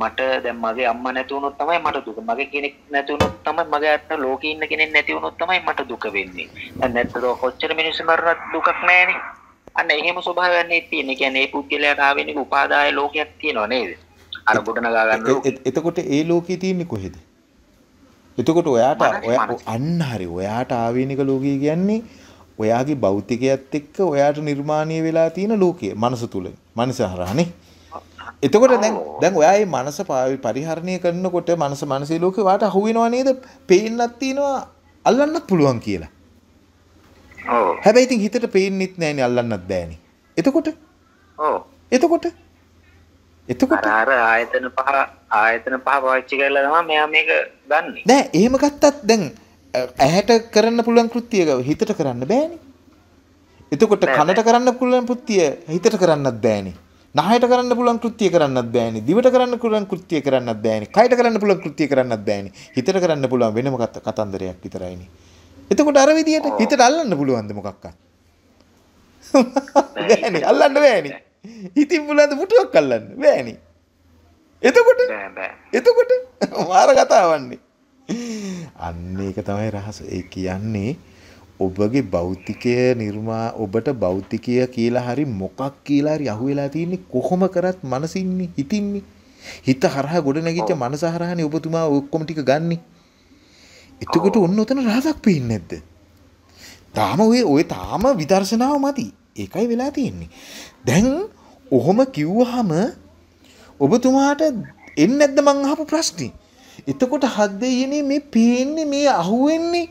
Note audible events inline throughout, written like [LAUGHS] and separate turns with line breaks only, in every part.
මට දැන් මගේ අම්මා නැති වුණොත් තමයි මට දුක. මගේ කෙනෙක් නැති වුණොත් තමයි මගේ අත්ත ලෝකේ ඉන්න කෙනෙක් නැති වුණොත් තමයි මට දුක වෙන්නේ. දැන් නැත්නම් කොච්චර මිනිස්සු මරනත් දුකක් නැහැනේ. අන්න එහෙම ස්වභාවයක් නේ තියෙන්නේ. කියන්නේ මේ පුද්ගලයාට ආවෙනික උපාදාය ලෝකයක් තියෙනව නේද? අර ගොඩනගා ගන්න.
එතකොට ඒ ලෝකේ තියෙන්නේ කොහෙද? එතකොට ඔයාට අන්න හරි ඔයාට ආවේනික ලෝකය කියන්නේ ඔයාගේ භෞතිකයත් එක්ක ඔයාට නිර්මාණය වෙලා තියෙන ලෝකය මනස තුල. මනස හරහානේ. එතකොට දැන් දැන් ඔයා මේ මනස පරිහරණය කරනකොට මනස මනසේ ලෝකේ වාට අහු වෙනව නේද? පේන්නත් තියෙනවා අල්ලන්නත් පුළුවන් කියලා.
ඔව්.
හැබැයි ඉතින් හිතට පේන්නෙත් නෑනේ අල්ලන්නත් බෑනේ. එතකොට?
ඔව්.
එතකොට? එතකොට
අර ආයතන පහ ආයතන පහ පාවිච්චි කරලා තමයි මෙයා මේක ගන්නෙ.
නෑ එහෙම ගත්තත් දැන් ඇහැට කරන්න පුළුවන් කෘත්‍යය හිතට කරන්න බෑනේ. එතකොට කනට කරන්න පුළුවන් කෘත්‍යය හිතට කරන්නත් බෑනේ. නහයට කරන්න පුළුවන් කෘත්‍ය කරන්නත් බෑනේ. දිවට කරන්න පුළුවන් කෘත්‍ය කරන්නත් බෑනේ. කයට කරන්න පුළුවන් කෘත්‍ය කරන්නත් බෑනේ. හිතට කරන්න පුළුවන් වෙනම කතන්දරයක් විතරයිනේ. එතකොට අර විදියට හිතට අල්ලන්න පුළුවන්ද මොකක්ද? බෑනේ. අල්ලන්න බෑනේ. හිතින් පුළුවන්ද පුටුවක් අල්ලන්න? බෑනේ. එතකොට එතකොට මාර කතාවන්නේ. අන්න ඒක තමයි රහස. ඒ කියන්නේ ඔබගේ භෞතිකය නිර්මා ඔබට භෞතිකය කියලා හරි මොකක් කියලා හරි අහුවෙලා තියෙන්නේ කොහොම කරත් මනසින්නේ හිතින්නේ. හිත හරහා ගොඩ නැගිච්ච මනස හරහානේ ඔබතුමා ඔක්කොම ටික ගන්නෙ. එතකොට ඔන්න ඔතන රහසක් පේන්නේ නැද්ද? තාම ඔය ඔය තාම විදර්ශනාව මදි. ඒකයි වෙලා තියෙන්නේ. දැන් ඔහොම කිව්වහම ඔබතුමාට එන්නේ නැද්ද මං අහපු ප්‍රශ්නේ? එතකොට හත් දෙයියනේ මේ පේන්නේ මේ අහුවෙන්නේ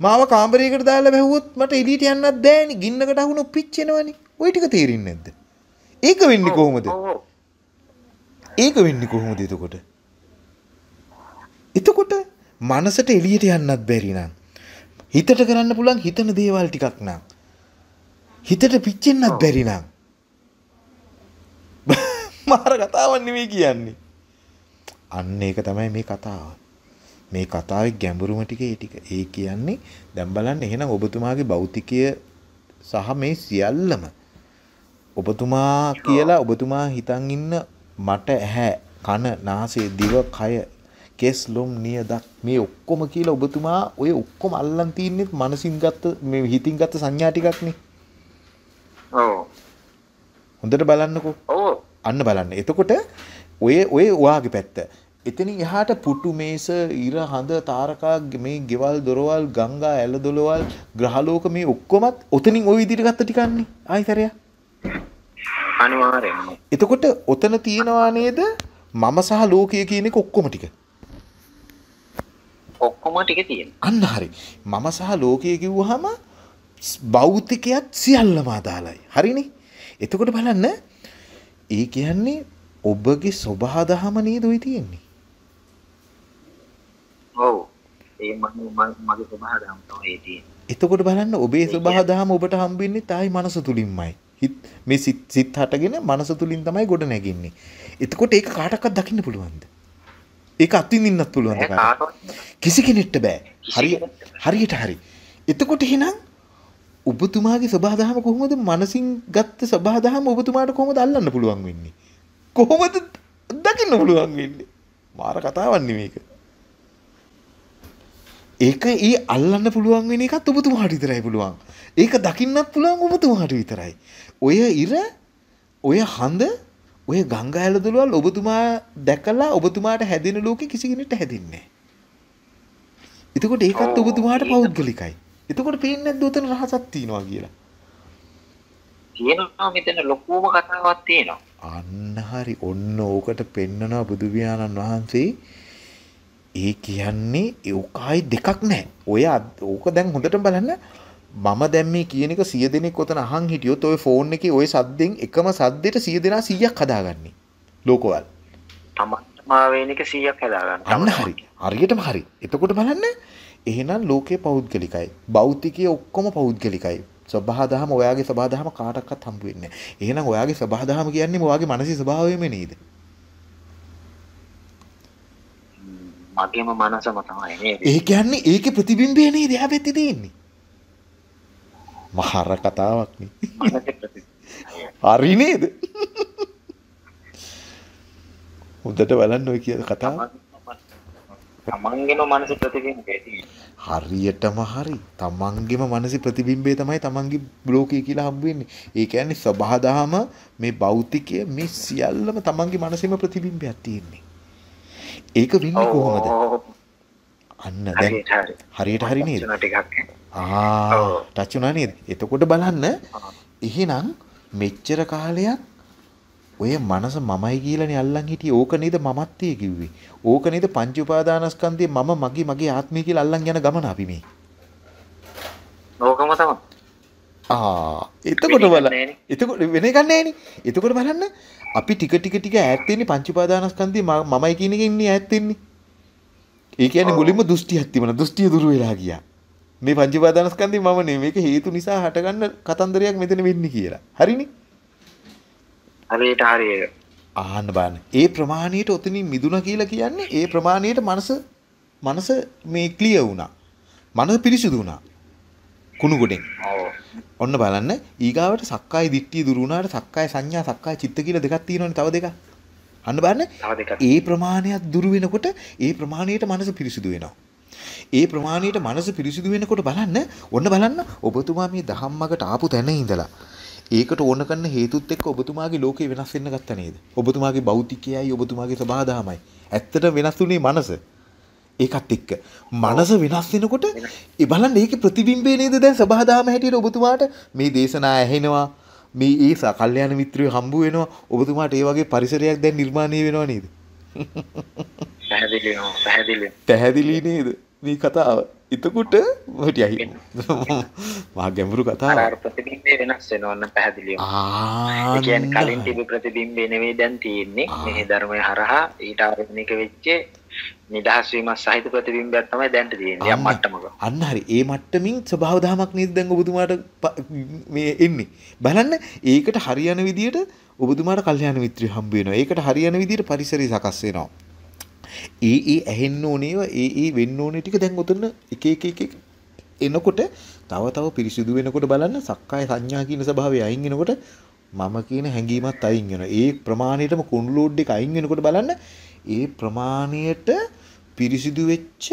මාව කාමරයකට දාලා බැහුවොත් මට එළියට යන්නත් බෑනේ. ගින්නකට අහුනොත් පිච්චෙනවනේ. ওই ටික තේරෙන්නේ නැද්ද? ඒක වෙන්නේ කොහොමද? ඒක වෙන්නේ කොහොමද එතකොට? එතකොට මනසට එළියට යන්නත් බැරි නම් හිතට කරන්න පුළුවන් හිතන දේවල් ටිකක් නම් හිතට පිච්චෙන්නත් බැරි නම් [LAUGHS] මාර කතාවක් නෙමෙයි කියන්නේ. අන්න ඒක තමයි මේ කතාව. මේ කතාවේ ගැඹුරුම ටික ඒ ටික. ඒ කියන්නේ දැන් බලන්න එහෙනම් ඔබතුමාගේ භෞතිකය සහ මේ සියල්ලම ඔබතුමා කියලා ඔබතුමා හිතන් ඉන්න මට ඇහැ කන නාසය දිව කය කෙස් ලොම් නියදක් මේ ඔක්කොම කියලා ඔබතුමා ඔය ඔක්කොම අල්ලන් තින්නේ මනසින් ගත්ත මේ හිතින් ගත්ත සංඥා ටිකක්නේ.
ඔව්.
හොඳට බලන්නකෝ.
ඔව්.
අන්න බලන්න. එතකොට ඔය ඔය ඔයාගේ පැත්ත එතනින් එහාට පුටු මේස ඉර හඳ තාරකා මේ ගෙවල් දොරවල් ගංගා ඇල දොළවල් ග්‍රහලෝක මේ ඔක්කොමත් ඔතනින් ওই විදිහට ගත්ත ටිකන්නේ ආයිතරය
අනිවාර්යෙන්ම
එතකොට ඔතන තියෙනවා නේද? මම සහ ලෝකය කියන එක ඔක්කොම ටික.
ඔක්කොම ටික තියෙන
අන්න හරි. මම සහ ලෝකය කිව්වහම භෞතිකයත් සියල්ලම අදාළයි. හරිනේ? එතකොට බලන්න. ඒ කියන්නේ ඔබගේ ස්වභාව දහම නේද ඔය තියෙන්නේ
ඔව් ඒ මගේ ස්වභාව දහම තමයි තියෙන්නේ.
එතකොට බලන්න ඔබේ ස්වභාව දහම ඔබට හම්බෙන්නේ තායි මනස තුලින්මයි. හිත මේ සිත් සිත් හටගෙන මනස තුලින් තමයි ගොඩ නැගින්නේ. එතකොට ඒක කාටවත් දකින්න පුළුවන්ද? ඒක අත්විඳින්නත් පුළුවන්ද කිසි කෙනෙක්ට බෑ. හරිය හරියට හරි. එතකොට එහෙනම් ඔබතුමාගේ ස්වභාව දහම කොහොමද මනසින් ගත්ත ස්වභාව දහම ඔබතුමාට කොහොමද අල්ලන්න පුළුවන් වෙන්නේ? කොහොමද දකින්න පුළුවන් වෙන්නේ? මාර කතාවක් නෙමේක. ඒක ඒ අල්ලන්න පුළුවන් වෙන එකත් ඔබතුමාට විතරයි පුළුවන්. ඒක දකින්නත් පුළුවන් ඔබතුමාට විතරයි. ඔය ඉර ඔය හඳ ඔය ගංගා ඇල දොළවල් ඔබතුමා දැකලා ඔබතුමාට හැදෙන ලෝකෙ කිසි කෙනෙක්ට හැදෙන්නේ. එතකොට ඒකත් ඔබතුමාට පෞද්ගලිකයි. එතකොට පේන්නේ නැද්ද උතන රහසක් තියනවා කියලා?
තියෙනවා මෙතන ලොකුම කතාවක් තියෙනවා.
අන්න හරි ඔන්න ඕකට පෙන්නනවා බුදු වහන්සේ ඒ කියන්නේ ඒකයි දෙකක් නැහැ. ඔය ඕක දැන් හොඳට බලන්න මම දැන් මේ කියන එක 100 දෙනෙක් ඔතන අහන් හිටියොත් ඔය ෆෝන් එකේ ওই සද්දෙන් එකම සද්දෙට 100 දෙනා 100ක් හදාගන්නේ. ලෝකවල.
එක 100ක් හදාගන්න.
අන්න හරි. හරියටම හරි. එතකොට බලන්න එහෙනම් ලෝකේ පෞද්ගලිකයි. භෞතිකයේ ඔක්කොම පෞද්ගලිකයි. ස්වභාව දහම ඔයාගේ ස්වභාව දහම කාටවත් හම්බ වෙන්නේ නැහැ. එහෙනම් ඔයාගේ ස්වභාව දහම කියන්නේ ඔයාගේ මානසික ස්වභාවයම නේද?
මගේම මනසම තමයි?
ඒ කියන්නේ ඒකේ ප්‍රතිබිම්බය නේද එහා පැත්තේ තියෙන්නේ. මහර කතාවක් නේ. හරි නේද? හොඳට බලන්න ඔය කියන කතාව.
තමන්ගේම මනස ප්‍රතිබිම්බය තියෙන්නේ.
හරියටම හරි. තමන්ගේම මනසේ ප්‍රතිබිම්බය තමයි තමන්ගේ ලෝකය කියලා හම්බ වෙන්නේ. ඒ කියන්නේ සබහාදහම මේ භෞතිකය මේ සියල්ලම තමන්ගේ මනසේම ප්‍රතිබිම්බයක් තියෙන්නේ. ඒක වෙන්නේ කොහොමද? අන්න දැන් හරියට හරි නේද? ආ ටච් උනා නේද? එතකොට බලන්න එහෙනම් මෙච්චර කාලයක් ඔය මනස මමයි කියලානේ අල්ලන් හිටියේ. ඕක නේද මමත්වයේ කිව්වේ. ඕක නේද පංච උපාදානස්කන්ධය මම මගේ මගේ ආත්මය කියලා අල්ලන් යන ගමන අපි මේ.
ඕකම තමයි.
ආ එතකොට බලන්න. එතකොට වෙන එකක් නැහැනේ. එතකොට බලන්න අපි ටික ටික ටික ඈත් වෙන්නේ පංච උපාදානස්කන්ධය මමයි කියන එකෙන් ඉන්නේ ඈත් වෙන්නේ. ඒ කියන්නේ මුලින්ම දෘෂ්ටියක් තිබුණා. දෘෂ්ටිය දුරු වෙලා ගියා. මේ පංච උපාදානස්කන්ධය මම නෙමෙයි. මේක හේතු නිසා හටගන්න කතන්දරයක් මෙතන වෙන්නේ කියලා. හරිනේ?
හරියට හරියට.
ආන්න බලන්න. ඒ ප්‍රමාණයට ඔතනින් මිදුණා කියලා කියන්නේ ඒ ප්‍රමාණයට මනස මනස මේ ක්ලියර් වුණා. මනස පිරිසිදු වුණා. කුණු ගොඩෙන්. ඔන්න බලන්න ඊගාවට සක්කාය දිට්ඨිය දුරු වුණාට සක්කාය සංඥා සක්කාය චිත්ත කියලා දෙකක් තියෙනවනේ තව දෙකක්. අන්න බලන්න ඒ ප්‍රමාණයක් දුරු වෙනකොට ඒ ප්‍රමාණයට මනස පිරිසිදු වෙනවා. ඒ ප්‍රමාණයට මනස පිරිසිදු වෙනකොට බලන්න ඔන්න බලන්න ඔබතුමා මේ දහම්මකට ආපු තැන ඉඳලා ඒකට ඕන කරන හේතුත් එක්ක ඔබතුමාගේ ලෝකේ වෙනස් වෙන්න ගත්ත නේද? ඔබතුමාගේ භෞතිකයයි ඔබතුමාගේ ස්වභාවදහමයි. ඇත්තට වෙනස් වුණේ මනස. ඒකත් එක්ක මනස වෙනස් වෙනකොට ඒ බලන්න ඒකේ ප්‍රතිබිම්බය නේද දැන් ස්වභාවදහම හැටියට ඔබතුමාට මේ දේශනා ඇහෙනවා මේ ඒ කල්යාණ මිත්‍රයෝ හම්බ වෙනවා ඔබතුමාට ඒ වගේ පරිසරයක් දැන් නිර්මාණය වෙනවා නේද?
පැහැදිලි පැහැදිලි.
පැහැදිලි නේද? මේ කතාව. එතකොට මට අහි මා ගැඹුරු කතා
ප්‍රතිබිම්බේ වෙනස් වෙනවා නම් පැහැදිලිවම.
ආ
කියන්නේ කලින් තිබු ප්‍රතිබිම්බේ නෙවෙයි දැන් තියෙන්නේ. මේ ධර්මය හරහා ඊට ආරම්භනික වෙච්ච නිදහස් වීම සහිත ප්‍රතිබිම්බයක් තමයි දැන් තියෙන්නේ. යම් මට්ටමක.
අන්න හරි. ඒ මට්ටමින් ස්වභාව දහමක් නේද දැන් ඔබතුමාට මේ එන්නේ. බලන්න ඒකට හරියන විදියට ඔබතුමාට කල්යාණ මිත්‍රය හම්බ වෙනවා. ඒකට හරියන විදියට පරිසරය සකස් වෙනවා. ඒ ඒ ඇහෙන්න ඕනේව ඒ ඒ වෙන්න ඕනේ ටික දැන් උතන එක එක එක එනකොට තව තව පිරිසිදු වෙනකොට බලන්න සක්කාය සංඥා කියන ස්වභාවය අයින් වෙනකොට මම කියන හැඟීමත් අයින් වෙනවා. ඒ ප්‍රමාණයටම කුණු ලෝඩ් එක අයින් වෙනකොට බලන්න ඒ ප්‍රමාණයට පිරිසිදු වෙච්ච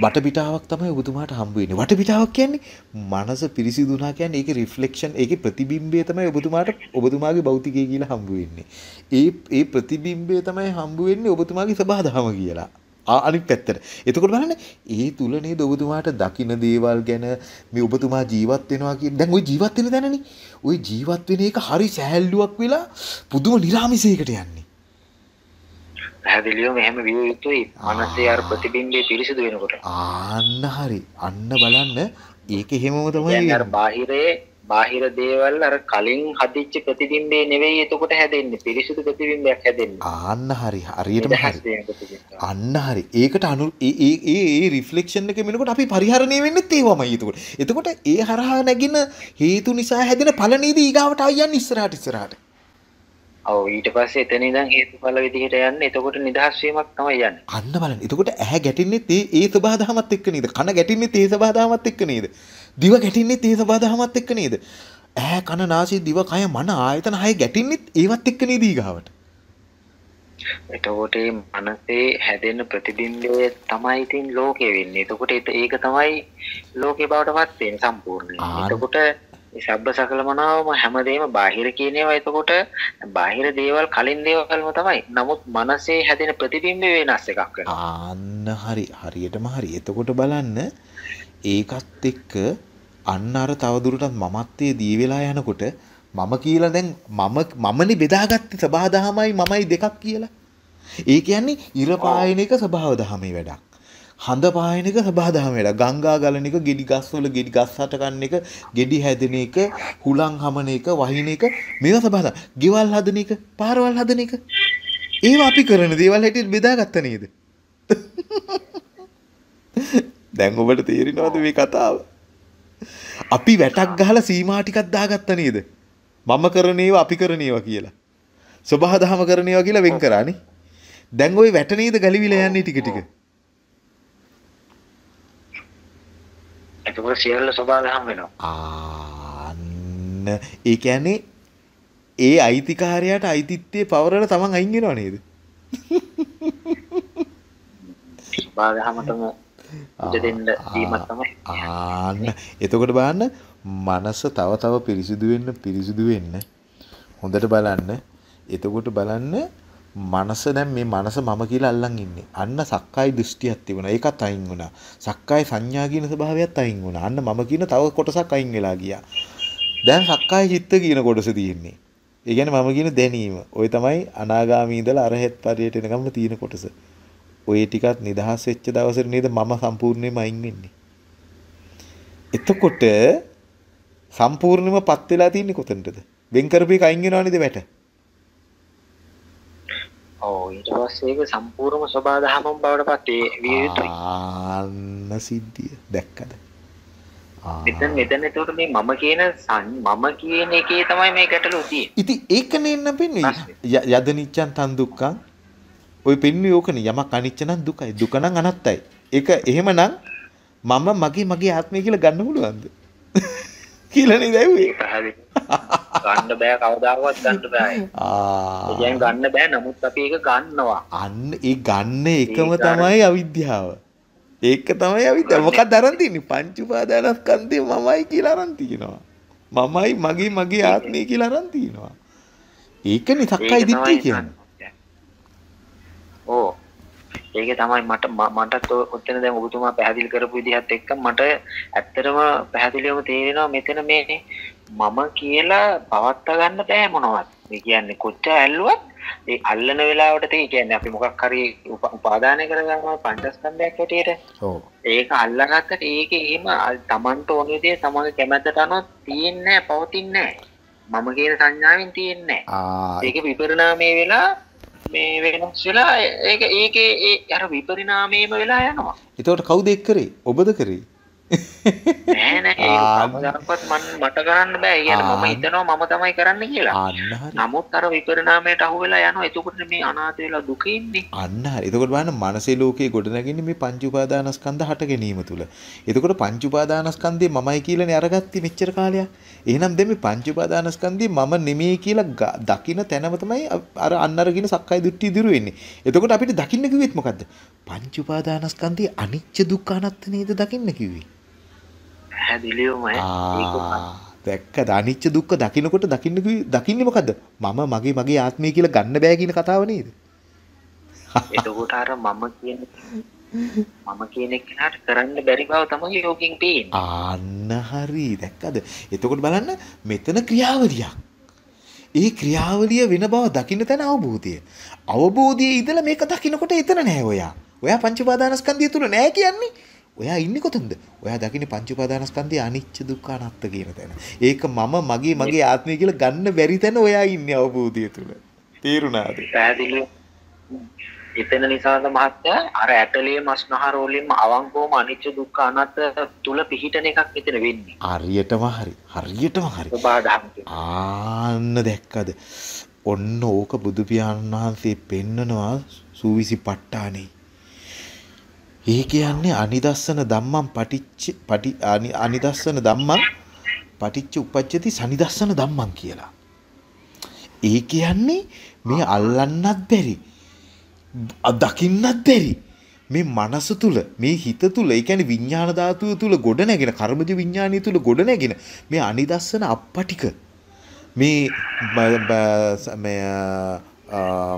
වටපිටාවක් තමයි ඔබතුමාට හම්බ වෙන්නේ. වටපිටාවක් කියන්නේ මනස පිරිසිදුනා කියන්නේ ඒකේ රිෆ්ලෙක්ෂන් ඒකේ ප්‍රතිබිම්බය තමයි ඔබතුමාට ඔබතුමාගේ භෞතිකය කියලා හම්බ වෙන්නේ. ඒ ඒ ප්‍රතිබිම්බය තමයි හම්බ වෙන්නේ ඔබතුමාගේ සබහාදහම කියලා. අනිත් පැත්තට. එතකොට බලන්න ඒ තුල නේද ඔබතුමාට දකින්න දේවල් ගැන මේ ඔබතුමා ජීවත් වෙනවා කියන දැන් ওই ජීවත් වෙන දැනනේ. ওই ජීවත් වෙන එක හරි සහැල්ලුවක් වෙලා පුදුම නිරාමිසයකට යන්නේ.
පැහැදිලිවම එහෙම විය යුතුයි. මනසේ අර ප්‍රතිබිම්බේ පිරිසිදු වෙනකොට.
ආන්න හරි. අන්න බලන්න ඒක එහෙමම තමයි
කියන්නේ. අර බාහිරේ බාහිර දේවල් අර කලින් හදිච්ච ප්‍රතිබිම්බේ නෙවෙයි එතකොට හැදෙන්නේ. පිරිසිදු ප්‍රතිබිම්බයක් හැදෙන්නේ.
ආන්න හරි. හරියටම හරි. අන්න හරි. ඒකට අනු ඒ ඒ ඒ රිෆ්ලෙක්ෂන් එක මෙනකොට අපි පරිහරණය වෙන්නෙත් ඒවමයි එතකොට. එතකොට ඒ හරහා නැගින හේතු නිසා හැදෙන ඵල නේද ඊගාවට ආයන්නේ ඉස්සරහට ඉස්සරහට.
ඔව් ඊට පස්සේ එතන ඉඳන් හේතුඵල විදිහට යන්නේ. එතකොට නිදහස් වීමක් තමයි යන්නේ.
අන්න බලන්න. එතකොට ඇහැ ගැටින්නෙත් ඒ ඒ සබහාදහමත් එක්ක නේද? කන ගැටින්නෙත් ඒ සබහාදහමත් එක්ක නේද? දිව ගැටින්නෙත් ඒ සබහාදහමත් එක්ක නේද? ඇහැ කන නාසය දිව කය මන ආයතන හය ගැටින්නෙත් ඒවත් එක්ක නේද ඊගාවට?
එතකොට මේ මනසේ හැදෙන ප්‍රතිබිම්බය තමයි ඉතින් ලෝකය වෙන්නේ. එතකොට ඒක තමයි ලෝකේ බවට පත් වෙන්නේ සම්පූර්ණයෙන්. එතකොට සබ්බ සකල මනාවම හැමදේම බාහිර කියන ඒවා එතකොට බාහිර දේවල් කලින් දේවල්ම තමයි. නමුත් මනසේ හැදෙන ප්‍රතිබිම්බ වෙනස් එකක් වෙනවා.
ආන්න හරි. හරියටම හරි. එතකොට බලන්න ඒකත් එක්ක අන්න අර තවදුරටත් මමත්වයේ දී වෙලා යනකොට මම කියලා දැන් මම මමනේ බෙදාගත්තේ සබහාදහමයි මමයි දෙකක් කියලා. ඒ කියන්නේ ඉර පායන එක ස්වභාව දහමේ වැඩක්. හඳ පායන එක සබහාදහම වැඩක්. ගංගා ගලන එක, ගෙඩි ගස්වල ගෙඩි ගස් හට ගන්න එක, ගෙඩි හැදෙන එක, හුලං හමන එක, වහින එක මේවා සබහාදහම. ගෙවල් හදන එක, පාරවල් හදන එක. ඒවා අපි කරන දේවල් හැටියට බෙදාගත්ත නේද? [LAUGHS] දැන් ඔබට තේරෙනවද මේ කතාව? අපි වැටක් ගහලා සීමා ටිකක් දාගත්ත නේද? මම කරන ඒවා අපි කරන ඒවා කියලා. සබහාදහම කරන ඒවා කියලා වෙන් කරානේ. දැන් ওই වැට නේද ගලිවිලා යන්නේ ටික ටික.
එතකොට 100ල ස්වභාවය හම් වෙනවා.
ආන්න ඒ කියන්නේ ඒ අයිතිකාරයාට අයිතිත්වයේ පවරල තමන් අයින් වෙනව නේද?
දීමක් තමයි.
ආන්න එතකොට බලන්න මනස තව තව පිරිසිදු වෙන්න පිරිසිදු වෙන්න හොඳට බලන්න එතකොට බලන්න මනස දැන් මේ මනස මම කියලා අල්ලන් ඉන්නේ. අන්න සක්කාය දෘෂ්ටියක් තිබුණා. ඒකත් අයින් වුණා. සක්කාය සංඥා කියන ස්වභාවයත් අයින් වුණා. අන්න මම කියන තව කොටසක් අයින් වෙලා ගියා. දැන් සක්කාය චිත්ත කියන කොටස තියෙන්නේ. ඒ කියන්නේ මම කියන දැනීම. ওই තමයි අනාගාමී ඉඳලා අරහෙත් පරියට එනකම්ම තියෙන කොටස. ඔය ටිකත් නිදහස් වෙච්ච දවසට නේද මම සම්පූර්ණයෙන්ම අයින් වෙන්නේ. එතකොට සම්පූර්ණයෙන්ම පත් වෙලා තින්නේ කොතනටද? වෙන් කරපු එක අයින් වෙනව නේද වැට?
ඔව් ඊට පස්සේ ඒක සම්පූර්ණම සබා දහමම බවට පත් විය යුතුයි.
ආන්න සිද්ධිය දැක්කද?
මෙතන මෙතන එතකොට මේ මම කියන මම කියන එකේ තමයි මේ ගැටලුව තියෙන්නේ.
ඉතින් ඒකනේ එන්න පෙන්නේ. යද නිච්ඡන් තන් දුක්ඛං. ඔය පෙන්වන්නේ ඕකනේ යමක් අනිච්ච නම් දුකයි. දුක නම් අනත්තයි. ඒක එහෙමනම් මම මගේ මගේ ආත්මය කියලා ගන්න පුළුවන්ද? [LAUGHS] කියලා නේද ඇහුවේ?
ගන්න බෑ කවදාකවත් ගන්න බෑ.
ආ.
ඒ ගන්න බෑ නමුත් අපි ඒක ගන්නවා.
අන්න ඒ ගන්න එකම තමයි අවිද්‍යාව. ඒක තමයි අවිද්‍යාව. මොකක්ද අරන් තින්නේ? පංච උපාදානස්කන්ධේ මමයි කියලා අරන් තිනවා. මමයි මගේ මගේ ආත්මය කියලා අරන් තිනවා. ඒකනේ සක්කාය දිට්ඨිය කියන්නේ.
ඕ ඒක තමයි මට මටත් ඔතන දැන් ඔබතුමා පැහැදිලි කරපු විදිහත් එක්ක මට ඇත්තටම පැහැදිලිවම තේරෙනවා මෙතන මේ මම කියලා පවත්වා ගන්න බෑ මොනවත්. මේ කියන්නේ කොච්චර ඇල්ලුවත් ඒ අල්ලන වෙලාවට තේ කියන්නේ අපි මොකක් හරි උපාදානය කරගන්නවා පංචස්කන්ධයක් හැටියට. ඒක අල්ලගත්තට ඒක එහෙම Tamanට ඕන විදිහේ තමන්ගේ කැමැත්තට අනුව තියෙන්නේ නැහැ, පවතින්නේ නැහැ. මම කියන සංඥාවෙන් තියෙන්නේ නැහැ. ඒක විපරිණාමය වෙලා මේ වෙනස් වෙලා ඒක ඒකේ ඒ අර විපරිණාමයේම වෙලා යනවා.
එතකොට කවුද එක් කරේ? ඔබද කරේ?
නෑ නෑ කවදාවත් මන් මට කරන්න බෑ. ඒ කියන්නේ මම හිතනවා මම තමයි කරන්න කියලා. නමුත් අර විපරිණාමයට අහු වෙලා යනවා. එතකොට මේ අනාථ වෙලා දුක ඉන්නේ.
අන්න. එතකොට බලන්න මනසේ ලෝකයේ ගොඩනගන්නේ මේ පංච උපාදානස්කන්ධ හට ගැනීම තුල. එතකොට පංච උපාදානස්කන්ධේ මමයි කියලානේ අරගත්තේ මෙච්චර කාලයක්. එහෙනම් දැන් මේ පංච උපාදානස්කන්ධේ මම නෙමෙයි කියලා දකින තැනම තමයි අර අන්නරගෙන සක්කාය දෘෂ්ටි දිරු වෙන්නේ. එතකොට අපිට දකින්න කිව්වෙත් මොකද්ද? පංච උපාදානස්කන්ධේ අනිච්ච දුක්ඛ අනාත්ම නේද දකින්න කිව්වේ.
පැහැදිලිවමයි
දැක්කද අනිච්ච දුක්ඛ දකින්නකොට දකින්න දකින්නේ මොකද්ද? මම මගේ මගේ ආත්මය කියලා ගන්න බෑ කියන කතාව නේද?
එතකොට අර මම කියන මම කියන කෙනාට කරන්න බැරි බව තමයි යෝගින් පේන්නේ.
ආන්න හරි දැක්කද? එතකොට බලන්න මෙතන ක්‍රියාවලියක්. ඒ ක්‍රියාවලිය වෙන බව දකින්න තැන අවබෝධය. අවබෝධයේ ඉඳලා මේක දකින්නකොට එතන නෑ ඔයා. ඔයා පංච උපාදානස්කන්ධය තුල නෑ කියන්නේ ඔයා ඉන්නේ කොතනද? ඔයා දකින්නේ පංච උපාදානස්කන්ධයේ අනිච්ච දුක්ඛ අනාත්ත කියන තැන. ඒක මම මගේ මගේ ආත්මය කියලා ගන්න බැරි තැන ඔයා ඉන්නේ අවබෝධය තුල. තේරුණාද?
පැහැදිලි. එතන නිසාද මහත්තයා අර ඇටලේ මස්නහර වලින්ම අවංකවම අනිච්ච දුක්ඛ අනාත්ත තුල පිහිටන එකක් මෙතන වෙන්නේ.
හරියටම හරි. හරියටම හරි. ආන්න දැක්කද? ඔන්න ඕක බුදු පියාණන් වහන්සේ පෙන්නනවා සූවිසි ප ဋ ාණේ. ඒ කියන්නේ අනිදස්සන ධම්මං පටිච්ච පටි අනිදස්සන ධම්මං පටිච්ච උපජ්ජති සනිදස්සන ධම්මං කියලා. ඒ කියන්නේ මේ අල්ලන්නත් බැරි. දකින්නත් බැරි. මේ මනස තුල මේ හිත තුල ඒ කියන්නේ විඥාන ධාතුව තුල ගොඩ නැගෙන කර්මජ විඥානිය තුල ගොඩ නැගෙන මේ අනිදස්සන අප්පටික මේ මේ